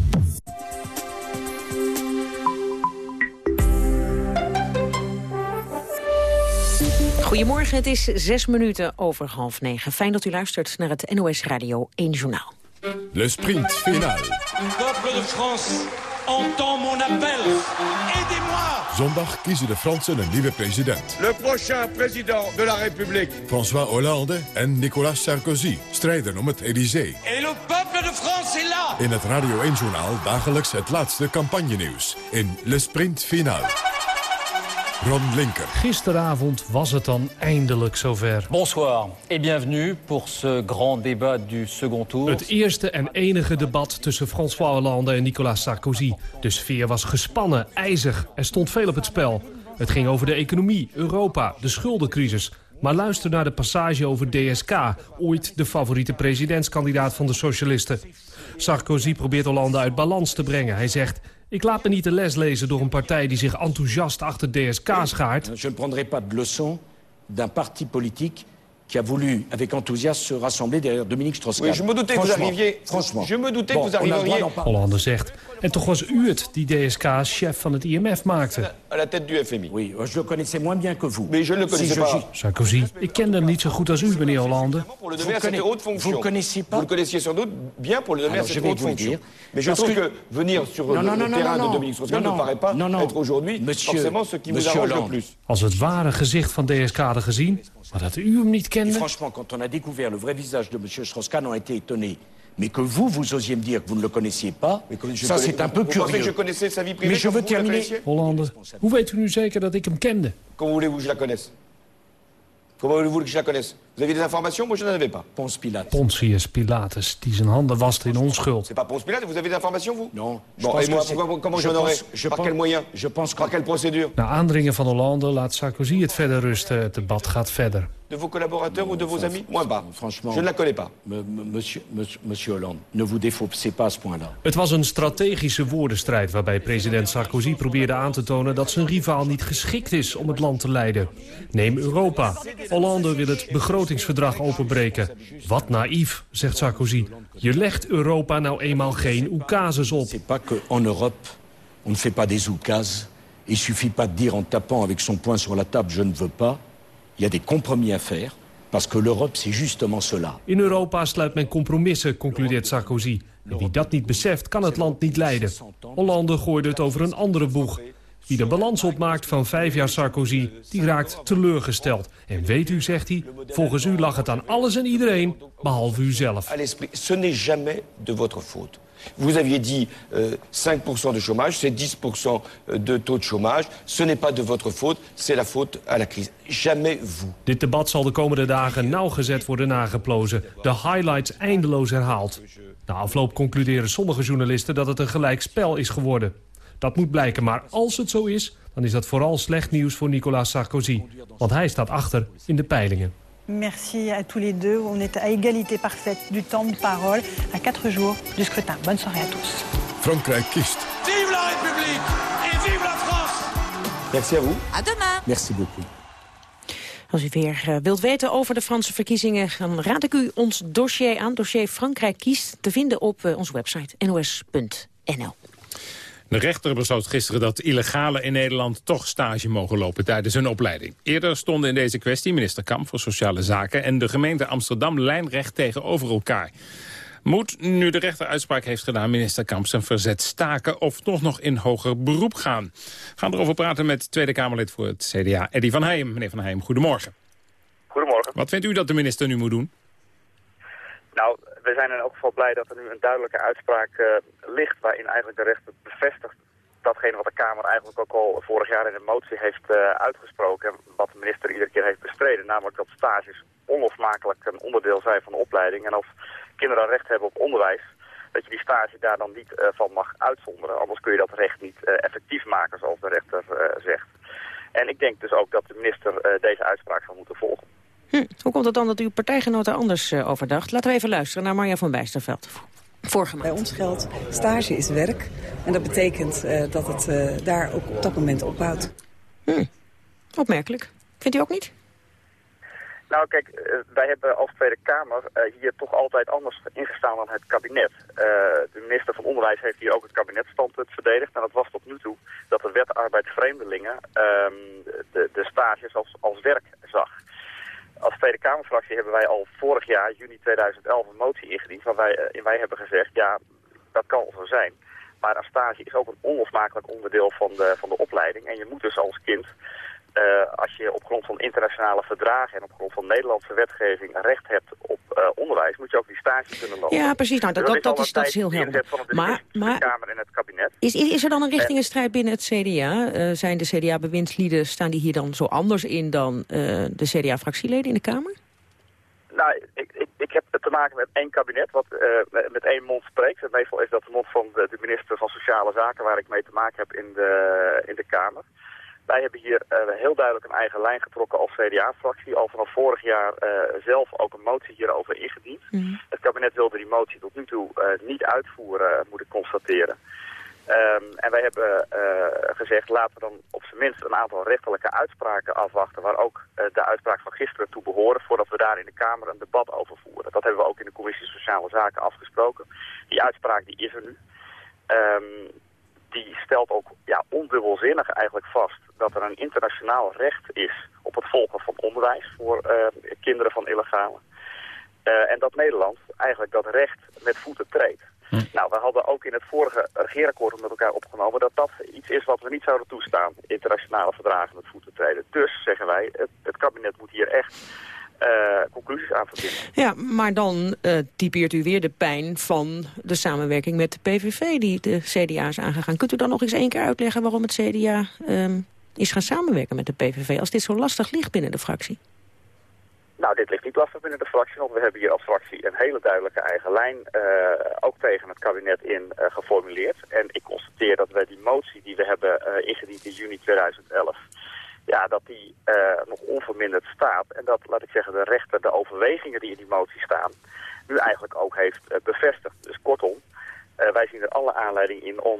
Goedemorgen, het is zes minuten over half negen. Fijn dat u luistert naar het NOS Radio 1 Journaal. Le sprint final. Peuple de France, entend mon appel. Aidez-moi. Zondag kiezen de Fransen een nieuwe president. Le prochain président de la République. François Hollande en Nicolas Sarkozy strijden om het Élysée. Et le peuple de France est là. In het Radio 1-journaal dagelijks het laatste campagnenieuws. In Le Sprint Final. Ron Linker. Gisteravond was het dan eindelijk zover. Bonsoir et bienvenue pour ce grand débat du second tour. Het eerste en enige debat tussen François Hollande en Nicolas Sarkozy. De sfeer was gespannen, ijzig. Er stond veel op het spel. Het ging over de economie, Europa, de schuldencrisis. Maar luister naar de passage over DSK, ooit de favoriete presidentskandidaat van de socialisten. Sarkozy probeert Hollande uit balans te brengen. Hij zegt, ik laat me niet de les lezen door een partij die zich enthousiast achter DSK schaart. Je ne prendrai pas de leçon d'un parti politique qui a voulu, avec enthousiasme, se rassembler derrière Dominique Strauss-Kahn. Oui, je me doutais que vous Franchement, arriviez. Franchement. Je me doutais Bon, que vous on a le droit arriveriez d'en parler. Hollande zegt. En toch was u het die DSK chef van het IMF maakte. À la tête du FMI. Oui, je le connaissais moins bien que vous. Mais je ne le connaissais pas. Sarkozy, ik kende hem niet zo goed als u, meneer Hollande. Vous le connaissiez pas Vous le connaissiez sans doute bien pour le je cette haute fonction. Mais je trouve que- venir sur le, terrain de. Dominique Strauss-Kahn ne paraît pas être aujourd'hui forcément ce qui vous arrange le Hollande. plus. Als het ware gezicht van DSK hadden gezien, maar dat u hem niet Et franchement, quand on a découvert le vrai visage de M. Strauss-Kahn, on a été étonnés. Mais que vous, vous osiez me dire que vous ne le connaissiez pas, je ça connais- c'est un peu Vous pensez curieux. que je connaissais sa vie privée Mais je veux terminer. Hollande, hoe weet u nu zeker dat ik hem kende? Comment voulez-vous que je la connaisse? Comment voulez-vous que je la connaisse? Vous aviez des informations Moi, je n'en avais pas. Ponce Pilate. Pontius Pilatus, die zijn handen waste in onschuld. C'est pas Ponce Pilate, vous avez des informations, vous Non. je Bon, et moi, pourquoi- comment je j'en aurais pense- je Par pense- quel moyen Je pense Par quelle procédure Na aandringen van Hollande laat Sarkozy het verder rusten. Het debat gaat verder. De vos collaborateurs ou de vos amis Moi, pas. Franchement. Je ne la connais pas. Me- me- Monsieur, monsieur, monsieur Hollande, ne vous défaussez pas à ce point-là. Het was een strategische woordenstrijd waarbij president Sarkozy probeerde aan te tonen dat zijn rivaal niet geschikt is om het land te leiden. Neem Europa. Hollande wil het begrotingsverdrag openbreken. Wat naïef, zegt Sarkozy. Je legt Europa nou eenmaal geen oekases op. C'est pas qu'en Europe, on ne fait pas des oukases. Il suffit pas de dire en tapant avec son poing sur la table je ne veux pas. Il y a des compromis à faire. Parce que l'Europe, c'est justement cela. In Europa sluit men compromissen, concludeert Sarkozy. En wie dat niet beseft, kan het land niet leiden. Hollande gooide het over een andere boeg. Wie de balans opmaakt van vijf jaar Sarkozy, die raakt teleurgesteld. En weet u, zegt hij, volgens u lag het aan alles en iedereen, behalve u zelf. Ce n'est jamais de votre faute. Vous aviez dit euh, 5% de chômage, c'est 10% de taux de chômage. Ce n'est pas de votre faute, c'est la faute à la crise. Jamais vous. Dit debat zal de komende dagen nauwgezet worden nageplozen. De highlights eindeloos herhaald. Na afloop concluderen sommige journalisten dat het een gelijk spel is geworden. Dat moet blijken, maar als het zo is... dan is dat vooral slecht nieuws voor Nicolas Sarkozy. Want hij staat achter in de peilingen. Merci à tous les deux. On est à égalité parfaite du temps de parole à quatre jours du scrutin. Bonne soirée à tous. Frankrijk kiest. Vive la République et vive la France Merci à vous. À demain. Merci beaucoup. Als u weer uh, wilt weten over de Franse verkiezingen... dan raad ik u ons dossier aan. Dossier Frankrijk kiest te vinden op uh, onze website nos.nl. De rechter besloot gisteren dat illegalen in Nederland toch stage mogen lopen tijdens hun opleiding. Eerder stonden in deze kwestie minister Kamp voor Sociale Zaken en de gemeente Amsterdam lijnrecht tegenover elkaar. Moet, nu de rechter uitspraak heeft gedaan, minister Kamp zijn verzet staken of toch nog in hoger beroep gaan? We gaan erover praten met Tweede Kamerlid voor het CDA, Eddy van Heijem. Meneer van Heijem, goedemorgen. Goedemorgen. Wat vindt u dat de minister nu moet doen? Nou, we zijn in elk geval blij dat er nu een duidelijke uitspraak uh, ligt... waarin eigenlijk de rechter bevestigt datgene wat de Kamer eigenlijk ook al vorig jaar in de motie heeft uh, uitgesproken... en wat de minister iedere keer heeft bestreden, namelijk dat stages onlosmakelijk een onderdeel zijn van de opleiding... en als kinderen recht hebben op onderwijs, dat je die stage daar dan niet uh, van mag uitzonderen. Anders kun je dat recht niet effectief maken, zoals de rechter zegt. En ik denk dus ook dat de minister deze uitspraak zal moeten volgen. Hm. Hoe komt het dan dat uw partijgenoot er anders uh, over dacht? Laten we even luisteren naar Marja van Bijsterveld. Vorige maand. Bij ons geldt, stage is werk. En dat betekent uh, dat het uh, daar ook op dat moment ophoudt. Hm. Opmerkelijk. Vindt u ook niet? Nou kijk, wij hebben als Tweede Kamer hier toch altijd anders ingestaan dan het kabinet. de minister van Onderwijs heeft hier ook het kabinetstandpunt verdedigd. En dat was tot nu toe dat de wet arbeidsvreemdelingen um, de, de stages als, als werk zag. Als Tweede Kamerfractie hebben wij al vorig jaar, juni 2011, een motie ingediend... waar wij, uh, wij hebben gezegd, ja, dat kan zo zijn. Maar een stage is ook een onlosmakelijk onderdeel van de, van de opleiding. En je moet dus als kind, als je op grond van internationale verdragen... en op grond van Nederlandse wetgeving recht hebt op uh, onderwijs... moet je ook die stage kunnen lopen. Ja, precies. Nou, dat, dat, dat, is, dat is heel helder. Maar, maar Kamer en het kabinet. Is, is, is er dan een richtingenstrijd binnen het CDA? Uh, zijn de CDA-bewindslieden, staan die hier dan zo anders in... dan de CDA-fractieleden in de Kamer? Nou, ik, ik, ik heb te maken met één kabinet wat uh, met één mond spreekt. En meestal is dat de mond van de, de minister van Sociale Zaken... waar ik mee te maken heb in de, in de Kamer. Wij hebben hier uh, heel duidelijk een eigen lijn getrokken als CDA-fractie. Al vanaf vorig jaar uh, zelf ook een motie hierover ingediend. Mm. Het kabinet wilde die motie tot nu toe uh, niet uitvoeren, moet ik constateren. Um, en wij hebben gezegd, laten we dan op zijn minst een aantal rechterlijke uitspraken afwachten... waar ook de uitspraak van gisteren toe behoren... voordat we daar in de Kamer een debat over voeren. Dat hebben we ook in de Commissie Sociale Zaken afgesproken. Die uitspraak die is er nu. Um, die stelt ook ja, ondubbelzinnig eigenlijk vast dat er een internationaal recht is op het volgen van onderwijs voor uh, kinderen van illegale. Uh, en dat Nederland eigenlijk dat recht met voeten treedt. Hm. Nou, we hadden ook in het vorige regeerakkoord met elkaar opgenomen dat dat iets is wat we niet zouden toestaan. Internationale verdragen met voeten treden. Dus, zeggen wij, het, het kabinet moet hier echt uh, conclusies aan verbinden. Ja, maar dan uh, typeert u weer de pijn van de samenwerking met de PVV... die de CDA is aangegaan. Kunt u dan nog eens één keer uitleggen waarom het CDA um, is gaan samenwerken met de PVV... als dit zo lastig ligt binnen de fractie? Nou, dit ligt niet lastig binnen de fractie, want we hebben hier als fractie een hele duidelijke eigen lijn, uh, ook tegen het kabinet in, uh, geformuleerd. En ik constateer dat wij die motie die we hebben uh, ingediend in juni 2011, ja, dat die nog onverminderd staat. En dat, laat ik zeggen, de rechter de overwegingen die in die motie staan... nu eigenlijk ook heeft bevestigd. Dus kortom, wij zien er alle aanleiding in om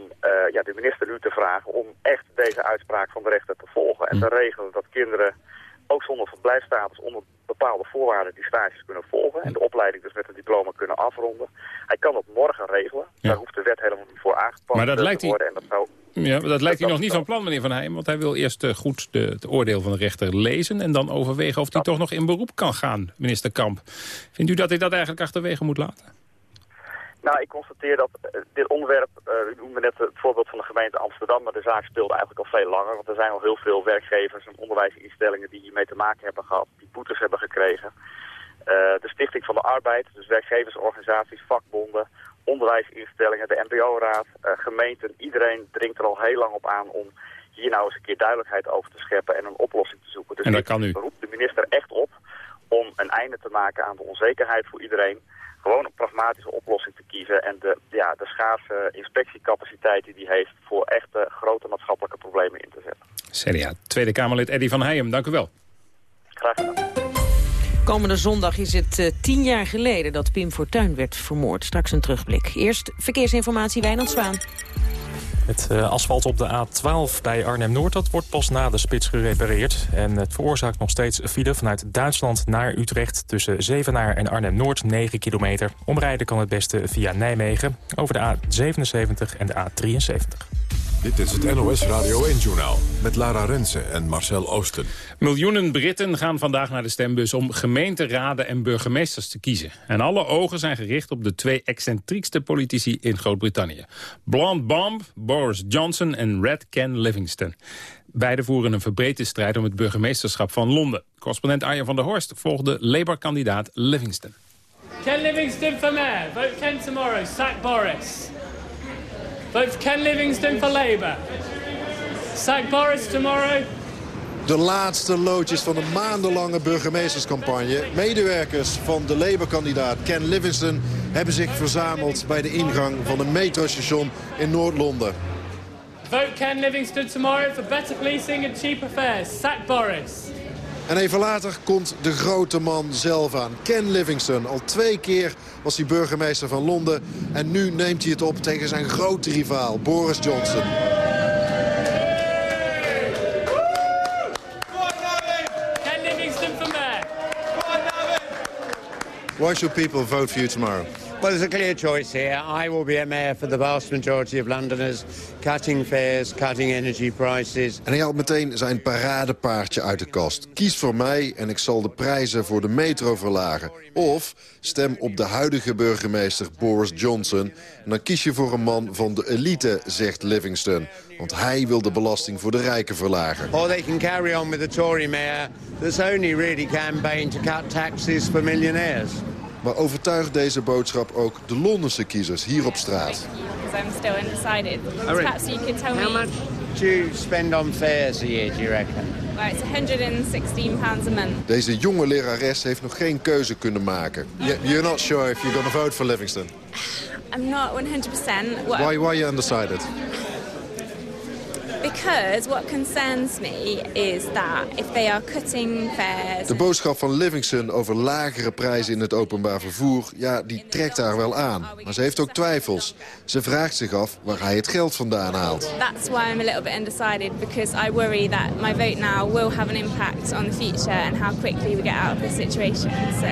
ja, de minister nu te vragen... om echt deze uitspraak van de rechter te volgen. En te regelen dat kinderen ook zonder verblijfstatus onder bepaalde voorwaarden die stages kunnen volgen. En de opleiding dus met een diploma kunnen afronden. Hij kan dat morgen regelen. Ja. Daar hoeft de wet helemaal niet voor aangepast maar dat te lijkt worden. Hij... En dat zou... Ja, maar dat lijkt hij nog niet van plan, meneer Van Heijm. Want hij wil eerst uh, goed de, het oordeel van de rechter lezen... en dan overwegen of hij toch nog in beroep kan gaan, minister Kamp. Vindt u dat hij dat eigenlijk achterwege moet laten? Nou, ik constateer dat uh, dit onderwerp, uh, u noemde net het voorbeeld van de gemeente Amsterdam, maar de zaak speelt eigenlijk al veel langer. Want er zijn al heel veel werkgevers en onderwijsinstellingen die hiermee te maken hebben gehad, die boetes hebben gekregen. Uh, de Stichting van de Arbeid, dus werkgeversorganisaties, vakbonden, onderwijsinstellingen, de mbo-raad, gemeenten, iedereen dringt er al heel lang op aan om hier nou eens een keer duidelijkheid over te scheppen en een oplossing te zoeken. Dus en dat kan de minister echt op om een einde te maken aan de onzekerheid voor iedereen gewoon een pragmatische oplossing te kiezen en de, ja, de schaarse inspectiecapaciteit die die heeft voor echte grote maatschappelijke problemen in te zetten. CDA, Tweede Kamerlid Eddy van Heijem, dank u wel. Graag gedaan. Komende zondag is het uh, tien jaar geleden dat Pim Fortuyn werd vermoord. Straks een terugblik. Eerst verkeersinformatie, Wijnand Zwaan. Het uh, asfalt op de A12 bij Arnhem-Noord wordt pas na de spits gerepareerd. En het veroorzaakt nog steeds file vanuit Duitsland naar Utrecht... tussen Zevenaar en Arnhem-Noord, 9 kilometer. Omrijden kan het beste via Nijmegen over de A77 en de A73. Dit is het NOS Radio 1-journaal met Lara Rensen en Marcel Oosten. Miljoenen Britten gaan vandaag naar de stembus om gemeenteraden en burgemeesters te kiezen. En alle ogen zijn gericht op de twee excentriekste politici in Groot-Brittannië. Blonde Bomb, Boris Johnson en Red Ken Livingstone. Beiden voeren een verbrede strijd om het burgemeesterschap van Londen. Correspondent Arjen van der Horst volgde Labour-kandidaat Livingstone. Ken Livingstone for mayor. Vote Ken tomorrow. Sack Boris. Vote Ken Livingstone for Labour. Sack Boris tomorrow. De laatste loodjes van de maandenlange burgemeesterscampagne. Medewerkers van de Labour-kandidaat Ken Livingstone... hebben zich verzameld bij de ingang van een metrostation in Noord-Londen. Vote Ken Livingstone tomorrow for better policing and cheaper fares. Sack Boris. En even later komt de grote man zelf aan. Ken Livingstone. Al twee keer was hij burgemeester van Londen. En nu neemt hij het op tegen zijn grote rivaal, Boris Johnson. Ken Livingstone for mayor. Why should people vote for you tomorrow? Well, there's a clear choice here. I will be a mayor for the vast majority of Londoners, cutting fares, cutting energy prices. En hij haalt meteen zijn paradepaardje uit de kast. Kies voor mij en ik zal de prijzen voor de metro verlagen. Of stem op de huidige burgemeester Boris Johnson. En dan kies je voor een man van de elite, zegt Livingston. Want hij wil de belasting voor de rijken verlagen. Or they can carry on with the Tory mayor that's only really campaigned to cut taxes for millionaires. Maar overtuigt deze boodschap ook de Londense kiezers hier op straat? I'm still undecided. Perhaps you could tell How me. much do you spend on fares a year, do you reckon? Well, it's 116 pounds a month. Deze jonge lerares heeft nog geen keuze kunnen maken. You're not sure if you're going to vote for Livingston? I'm not 100%. What, Why, why are you undecided? Because what concerns me is that if they are cutting fares... De boodschap van Livingston over lagere prijzen in het openbaar vervoer... ja, die trekt haar wel aan. Maar ze heeft ook twijfels. Ze vraagt zich af waar hij het geld vandaan haalt. That's why I'm a little bit undecided because I worry that my vote now will have an impact on the future and how quickly we get out of this situation. So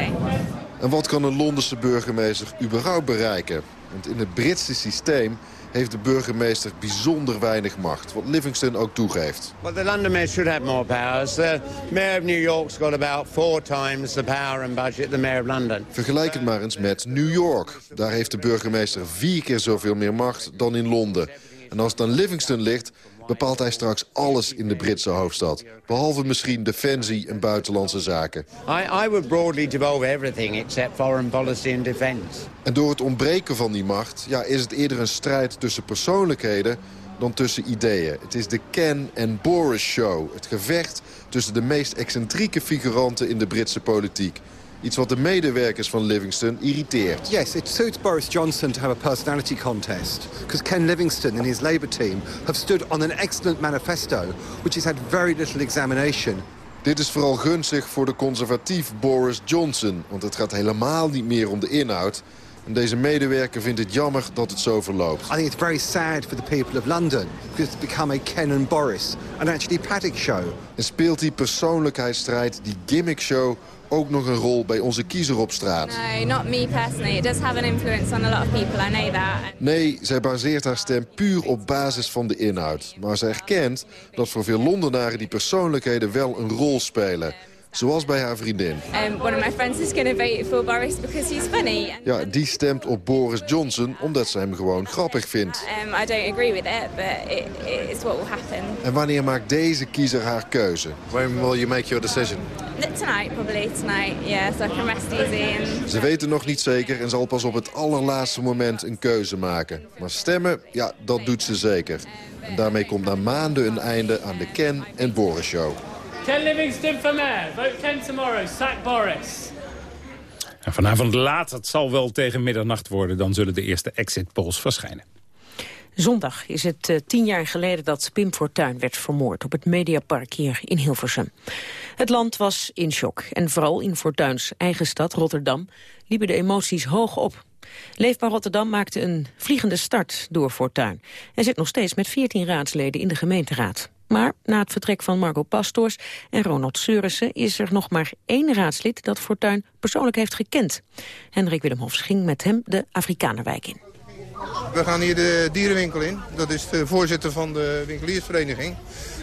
En wat kan een Londense burgemeester überhaupt bereiken? Want in het Britse systeem heeft de burgemeester bijzonder weinig macht. Wat Livingston ook toegeeft. Well, the London mayor should have more powers. The mayor of New York's got about four times the power and budget the mayor of London. Vergelijk het maar eens met New York. Daar heeft de burgemeester vier keer zoveel meer macht dan in Londen. En als het aan Livingston ligt, bepaalt hij straks alles in de Britse hoofdstad. Behalve misschien defensie en buitenlandse zaken. I, I would broadly devolve everything except foreign policy and defence. En door het ontbreken van die macht ja, is het eerder een strijd tussen persoonlijkheden dan tussen ideeën. Het is de Ken en Boris show. Het gevecht tussen de meest excentrieke figuranten in de Britse politiek. Iets wat de medewerkers van Livingston irriteert. Yes, it suits Boris Johnson to have a personality contest because Ken Livingstone and his Labour team have stood on an excellent manifesto which has had very little examination. Dit is vooral gunstig voor de conservatief Boris Johnson. Want het gaat helemaal niet meer om de inhoud. En deze medewerker vindt het jammer dat het zo verloopt. I think it's very sad for the people of London because it's become a Ken and Boris, an actually Paddock show. En speelt die persoonlijkheidsstrijd, die gimmick show ook nog een rol bij onze kiezer op straat? no, not me personally. It does have an influence on a lot of people. I know that. Nee, zij baseert haar stem puur op basis van de inhoud. Maar ze erkent dat voor veel Londenaren die persoonlijkheden wel een rol spelen. Zoals bij haar vriendin. Um, one of my friends is going to vote for Boris because he's funny. Ja, die stemt op Boris Johnson omdat ze hem gewoon grappig vindt. Um, I don't agree with it, but it, it's what will happen. En wanneer maakt deze kiezer haar keuze? When will you make your decision? Tonight, probably tonight. Yeah, so I can rest easy. And... Ze weten nog niet zeker en zal pas op het allerlaatste moment een keuze maken. Maar stemmen, ja, dat doet ze zeker. En daarmee komt na maanden een einde aan de Ken en Boris show. Ken Livingstone for mayor. Vote Ken tomorrow. Sack Boris. En vanavond laat, het zal wel tegen middernacht worden... dan zullen de eerste exit polls verschijnen. Zondag is het uh, tien jaar geleden dat Pim Fortuyn werd vermoord... op het Mediapark hier in Hilversum. Het land was in shock. En vooral in Fortuyns eigen stad, Rotterdam, liepen de emoties hoog op. Leefbaar Rotterdam maakte een vliegende start door Fortuin. en zit nog steeds met 14 raadsleden in de gemeenteraad. Maar na het vertrek van Marco Pastors en Ronald Seurissen... is er nog maar één raadslid dat Fortuin persoonlijk heeft gekend. Hendrik Willemhofs ging met hem de Afrikanerwijk in. We gaan hier de dierenwinkel in. Dat is de voorzitter van de winkeliersvereniging.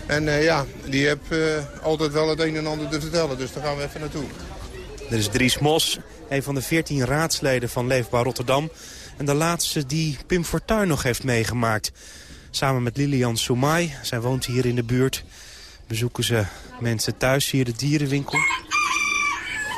En uh, ja, die heeft uh, altijd wel het een en ander te vertellen. Dus daar gaan we even naartoe. Dit is Dries Mos, een van de 14 raadsleden van Leefbaar Rotterdam. En de laatste die Pim Fortuyn nog heeft meegemaakt. Samen met Lilian Soumai. Zij woont hier in de buurt. Bezoeken ze mensen thuis, hier de dierenwinkel.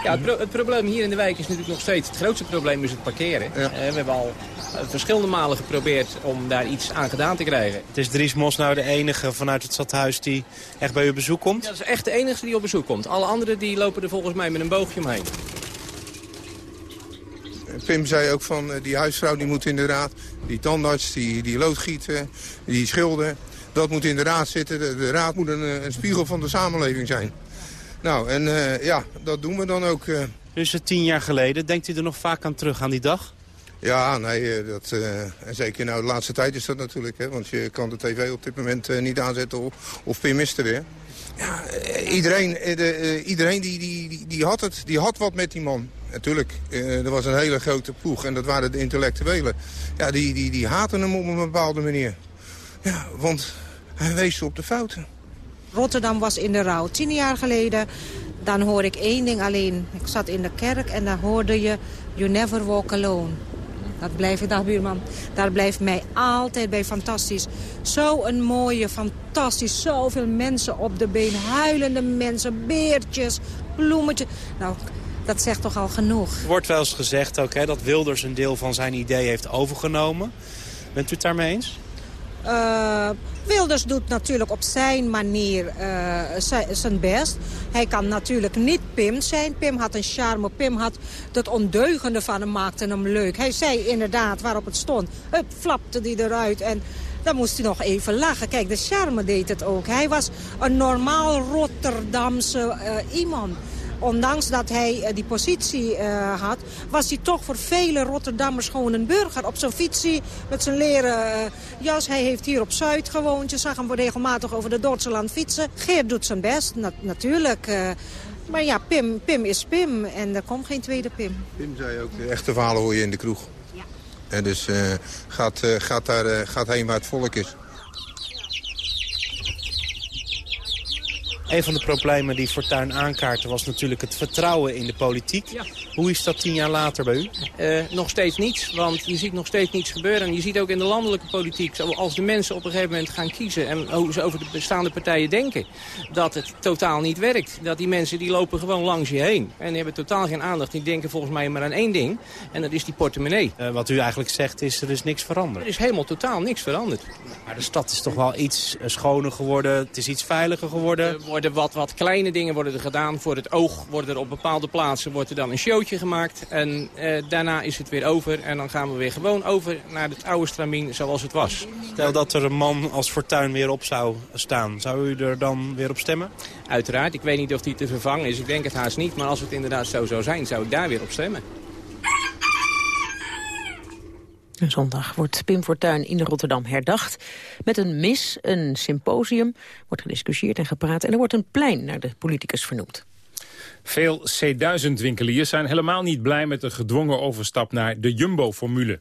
Ja, het, pro het, probleem hier in de wijk is natuurlijk nog steeds... het grootste probleem is het parkeren. Uh, we hebben al uh, verschillende malen geprobeerd om daar iets aan gedaan te krijgen. Het is Dries Mos nou de enige vanuit het stadhuis die echt bij u bezoek komt? Ja, dat is echt de enige die op bezoek komt. Alle anderen die lopen er volgens mij met een boogje omheen. Pim zei ook van die huisvrouw die moet inderdaad... die tandarts, die, die loodgieten, die schilder... dat moet in de raad zitten. De, de raad moet een, een, spiegel van de samenleving zijn. Nou, en uh, ja, dat doen we dan ook. Uh. Dus tien jaar geleden, denkt u er nog vaak aan terug, aan die dag? Ja, nee, dat, uh, en zeker nou de laatste tijd is dat natuurlijk. Hè, want je kan de tv op dit moment niet aanzetten of, of Pim is er weer. Ja, iedereen de, iedereen die, die, die, die, had het, die had wat met die man. Natuurlijk, er was een hele grote ploeg en dat waren de intellectuelen. Ja, die, die, die haten hem op een bepaalde manier. Ja, want hij wees op de fouten. Rotterdam was in de rouw. Tien jaar geleden, dan hoor ik één ding alleen. Ik zat in de kerk en dan hoorde je... You never walk alone. Dat blijf ik, dag buurman. Daar blijft mij altijd bij fantastisch. Zo'n mooie, fantastisch, zoveel mensen op de been. Huilende mensen, beertjes, bloemetjes. Nou, dat zegt toch al genoeg. Er wordt wel eens gezegd ook hè, dat Wilders een deel van zijn idee heeft overgenomen. Bent u het daarmee eens? Uh, Wilders doet natuurlijk op zijn manier uh, zijn best. Hij kan natuurlijk niet Pim zijn. Pim had een charme. Pim had dat ondeugende van hem, maakte hem leuk. Hij zei inderdaad waarop het stond. Hup, flapte hij eruit en... Dan moest hij nog even lachen. Kijk, de charme deed het ook. Hij was een normaal Rotterdamse uh, iemand ondanks dat hij uh, die positie uh, had... was hij toch voor vele Rotterdammers gewoon een burger. Op zijn fietsie, met zijn leren uh, jas. Hij heeft hier op Zuid gewoond. Je zag hem regelmatig over de Dortseland fietsen. Geert doet zijn best, na natuurlijk... maar ja, Pim, Pim is Pim en er komt geen tweede Pim. Pim zei ook, de echte verhalen hoor je in de kroeg. Ja. En dus gaat, gaat, daar, gaat heen waar het volk is. Een van de problemen die Fortuyn aankaarten was natuurlijk het vertrouwen in de politiek. Hoe is dat tien jaar later bij u? Uh, nog steeds niets, want je ziet nog steeds niets gebeuren. En je ziet ook in de landelijke politiek, als de mensen op een gegeven moment gaan kiezen... en hoe ze over de bestaande partijen denken, dat het totaal niet werkt. Dat die mensen die lopen gewoon langs je heen. En die hebben totaal geen aandacht. Die denken volgens mij maar aan één ding, en dat is die portemonnee. Uh, wat u eigenlijk zegt is, er is niks veranderd. Er is helemaal totaal niks veranderd. Maar de stad is toch wel iets schoner geworden, het is iets veiliger geworden? Er worden wat, wat kleine dingen worden er gedaan. Voor het oog worden er op bepaalde plaatsen wordt er dan een showtje gemaakt. En eh, daarna is het weer over. En dan gaan we weer gewoon over naar het oude stramien zoals het was. Stel dat er een man als Fortuin weer op zou staan. Zou u er dan weer op stemmen? Uiteraard. Ik weet niet of die te vervangen is. Ik denk het haast niet. Maar als het inderdaad zo zou zijn, zou ik daar weer op stemmen. Zondag wordt Pim Fortuyn in Rotterdam herdacht. Met een mis, een symposium, wordt gediscussieerd en gepraat... en er wordt een plein naar de politicus vernoemd. Veel C1000-winkeliers zijn helemaal niet blij met de gedwongen overstap naar de Jumbo-formule.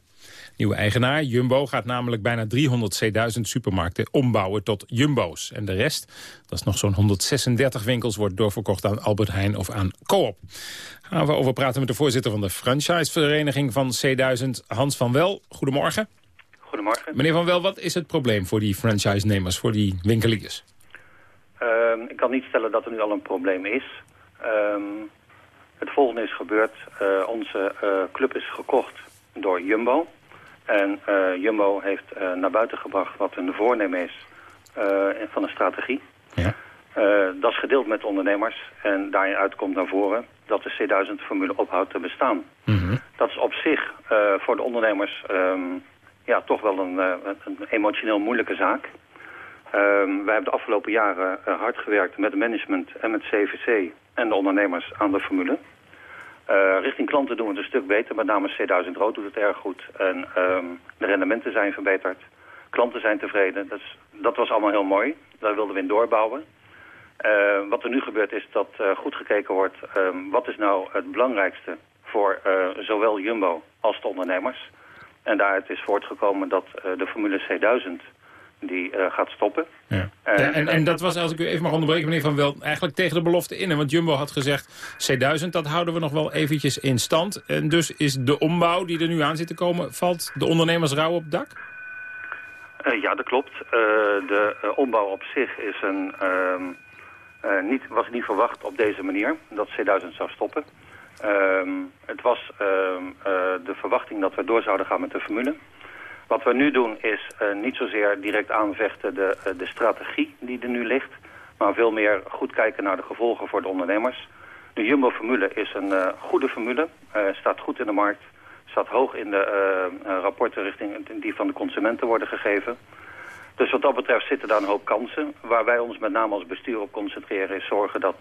Nieuwe eigenaar, Jumbo, gaat namelijk bijna 300 C1000 supermarkten ombouwen tot Jumbo's. En de rest, dat is nog zo'n 136 winkels, wordt doorverkocht aan Albert Heijn of aan Coop. Gaan we over praten met de voorzitter van de franchisevereniging van C1000, Hans van Wel. Goedemorgen. Goedemorgen. Meneer Van Wel, wat is het probleem voor die franchise-nemers, voor die winkeliers? Uh, ik kan niet stellen dat er nu al een probleem is. Uh, het volgende is gebeurd. Uh, onze uh, club is gekocht door Jumbo. En uh, Jumbo heeft naar buiten gebracht wat een voornemen is van een strategie. Ja. dat is gedeeld met ondernemers. En daaruit komt naar voren dat de C1000-formule ophoudt te bestaan. Mm -hmm. Dat is op zich voor de ondernemers um, ja, toch wel een, een emotioneel moeilijke zaak. Um, wij hebben de afgelopen jaren uh, hard gewerkt met het management en met CVC en de ondernemers aan de formule. Uh, richting klanten doen we het een stuk beter. Met name C1000 Rood doet het erg goed. En um, de rendementen zijn verbeterd. Klanten zijn tevreden. Dat, dat was allemaal heel mooi. Daar wilden we in doorbouwen. Uh, wat er nu gebeurt is dat goed gekeken wordt... Um, wat is nou het belangrijkste voor zowel Jumbo als de ondernemers. En daaruit is voortgekomen dat de Formule C1000 die uh, gaat stoppen. Ja. En, en, en, dat was, als ik u even mag onderbreken, meneer Van Wel, eigenlijk tegen de belofte in. Want Jumbo had gezegd, C1000, dat houden we nog wel eventjes in stand. En dus is de ombouw die er nu aan zit te komen, valt de ondernemers rauw op dak? Uh, ja, dat klopt. Uh, de ombouw op zich is een, ehm, niet, was niet verwacht op deze manier, dat C1000 zou stoppen. Ehm, het was ehm, de verwachting dat we door zouden gaan met de formule. Wat we nu doen is uh, niet zozeer direct aanvechten de, uh, de strategie die er nu ligt... maar veel meer goed kijken naar de gevolgen voor de ondernemers. De Jumbo-formule is een uh, goede formule, staat goed in de markt... staat hoog in de rapporten richting die van de consumenten worden gegeven... Dus wat dat betreft zitten daar een hoop kansen. Waar wij ons met name als bestuur op concentreren is zorgen dat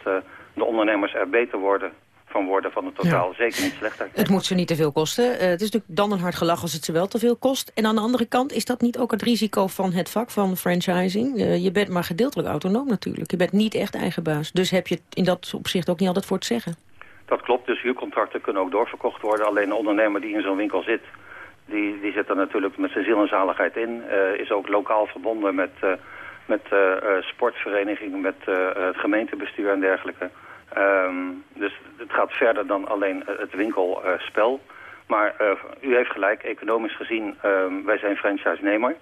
de ondernemers er beter worden van worden van het totaal. Zeker niet slechter. Het moet ze niet te veel kosten. Uh, het is natuurlijk dan een hard gelach als het ze wel te veel kost. En aan de andere kant is dat niet ook het risico van het vak van franchising? Uh, je bent maar gedeeltelijk autonoom natuurlijk. Je bent niet echt eigen baas. Dus heb je in dat opzicht ook niet altijd voor te zeggen. Dat klopt. Dus huurcontracten kunnen ook doorverkocht worden. Alleen een ondernemer die in zo'n winkel zit... Die, die zit er natuurlijk met zijn ziel en zaligheid in. Uh, is ook lokaal verbonden met, met sportverenigingen, met het gemeentebestuur en dergelijke. Um, dus het gaat verder dan alleen het winkelspel. maar uh, u heeft gelijk, economisch gezien, um, wij zijn franchise-nemer.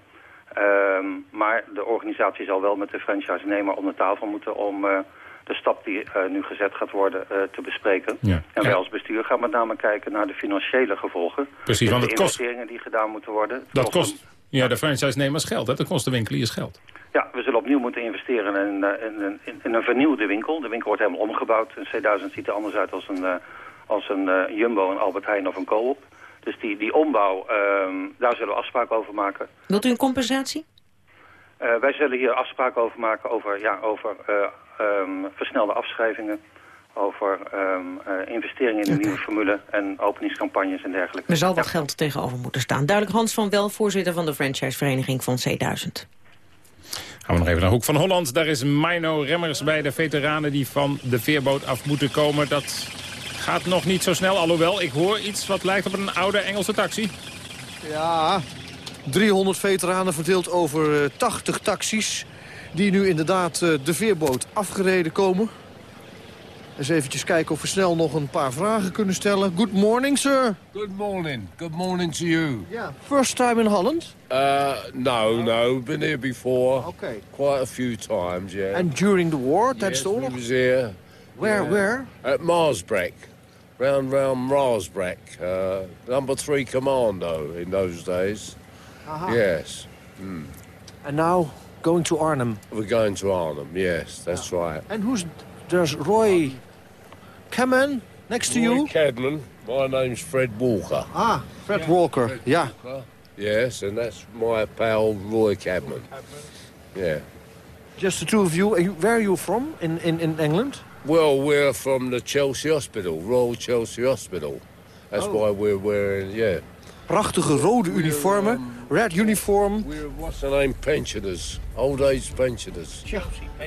Um, maar de organisatie zal wel met de franchise-nemer om de tafel moeten om uh, de stap die uh, nu gezet gaat worden uh, te bespreken. Ja. En wij als bestuur gaan met name kijken naar de financiële gevolgen. Precies, want de kost... investeringen die gedaan moeten worden. Dat kost, ja, de franchise-nemers geld, hè? dat kost de winkeliers geld. Ja, we zullen opnieuw moeten investeren in, eh, in, in, in, een vernieuwde winkel. De winkel wordt helemaal omgebouwd. Een C1000 ziet er anders uit als een, uh, als een uh, Jumbo, een Albert Heijn of een Coop. Dus die, die ombouw, uh, daar zullen we afspraken over maken. Wilt u een compensatie? Uh, wij zullen hier afspraken over maken over, ja, over um, versnelde afschrijvingen over um, uh, investeringen in de okay. nieuwe formule en openingscampagnes en dergelijke. Er zal wat geld tegenover moeten staan. Duidelijk Hans van Wel, voorzitter van de franchisevereniging van C1000. Gaan we nog even naar Hoek van Holland. Daar is Mino Remmers bij de veteranen die van de veerboot af moeten komen. Dat gaat nog niet zo snel, alhoewel ik hoor iets wat lijkt op een oude Engelse taxi. Ja, 300 veteranen verdeeld over 80 taxis... die nu inderdaad de veerboot afgereden komen. Eens eventjes kijken of we snel nog een paar vragen kunnen stellen. Good morning, sir. Good morning. Good morning to you. Yeah. First time in Holland? Uh, no, no. Been here before. Okay. Quite a few times, yeah. And during the war, yes, that's the we was here. Where, yeah. where? At Marsbreck. Round, round Marsbreck. Uh, number three commando in those days. Aha. Yes. Mm. And now going to Arnhem? We're going to Arnhem, yes. That's yeah. right. And who's... There's Roy Cadman next to Roy you? Cadman. My name's Fred Walker. Ah, Fred yeah. Walker, Fred yeah. Walker. Yes, and that's my pal Roy Cadman. Yeah. Just the two of you. Are you where are you from in, in, in England? Well, we're from the Chelsea Hospital, Royal Chelsea Hospital. That's Oh. why we're wearing, yeah. Prachtige rode uniformen, red uniform. We're, what's the name, pensioners, old age pensioners.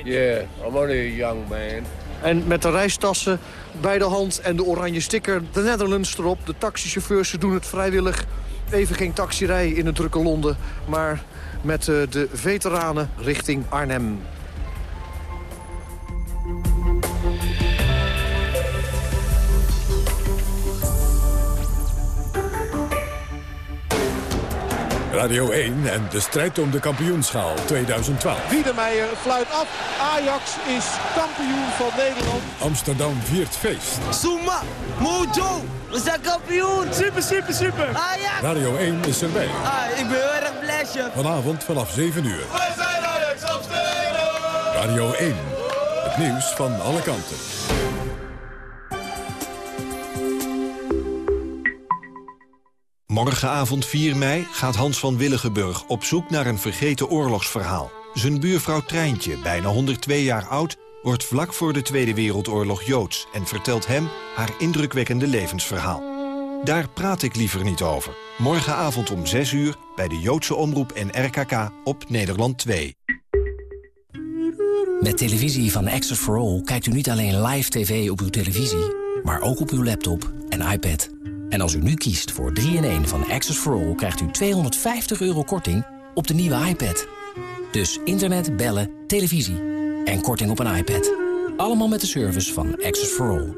Yeah, I'm only a young man. En met de reistassen bij de hand en de oranje sticker, de Netherlands erop. De taxichauffeurs ze doen het vrijwillig. Even geen taxi rijden in het drukke Londen, maar met uh, de veteranen richting Arnhem. Radio 1 en de strijd om de kampioenschaal 2012. Wiedemeijer fluit af. Ajax is kampioen van Nederland. Amsterdam viert feest. Suma, Mojo, we zijn kampioen. Super, super, super. Ajax. Radio 1 is erbij. Ah, ik ben heel erg blij, chef. Vanavond vanaf 7 uur. Wij zijn Ajax Amsterdam. Radio 1. Het nieuws van alle kanten. Morgenavond 4 mei gaat Hans van Willigenburg op zoek naar een vergeten oorlogsverhaal. Zijn buurvrouw Treintje, bijna 102 jaar oud, wordt vlak voor de Tweede Wereldoorlog Joods... en vertelt hem haar indrukwekkende levensverhaal. Daar praat ik liever niet over. Morgenavond om 6 uur bij de Joodse Omroep en RKK op Nederland 2. Met televisie van Access for All kijkt u niet alleen live tv op uw televisie... maar ook op uw laptop en iPad. En als u nu kiest voor 3-in-1 van Access for All... krijgt u 250 euro korting op de nieuwe iPad. Dus internet, bellen, televisie en korting op een iPad. Allemaal met de service van Access for All.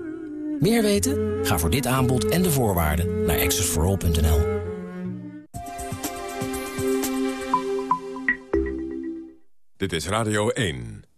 Meer weten? Ga voor dit aanbod en de voorwaarden naar accessforall.nl. Dit is Radio 1.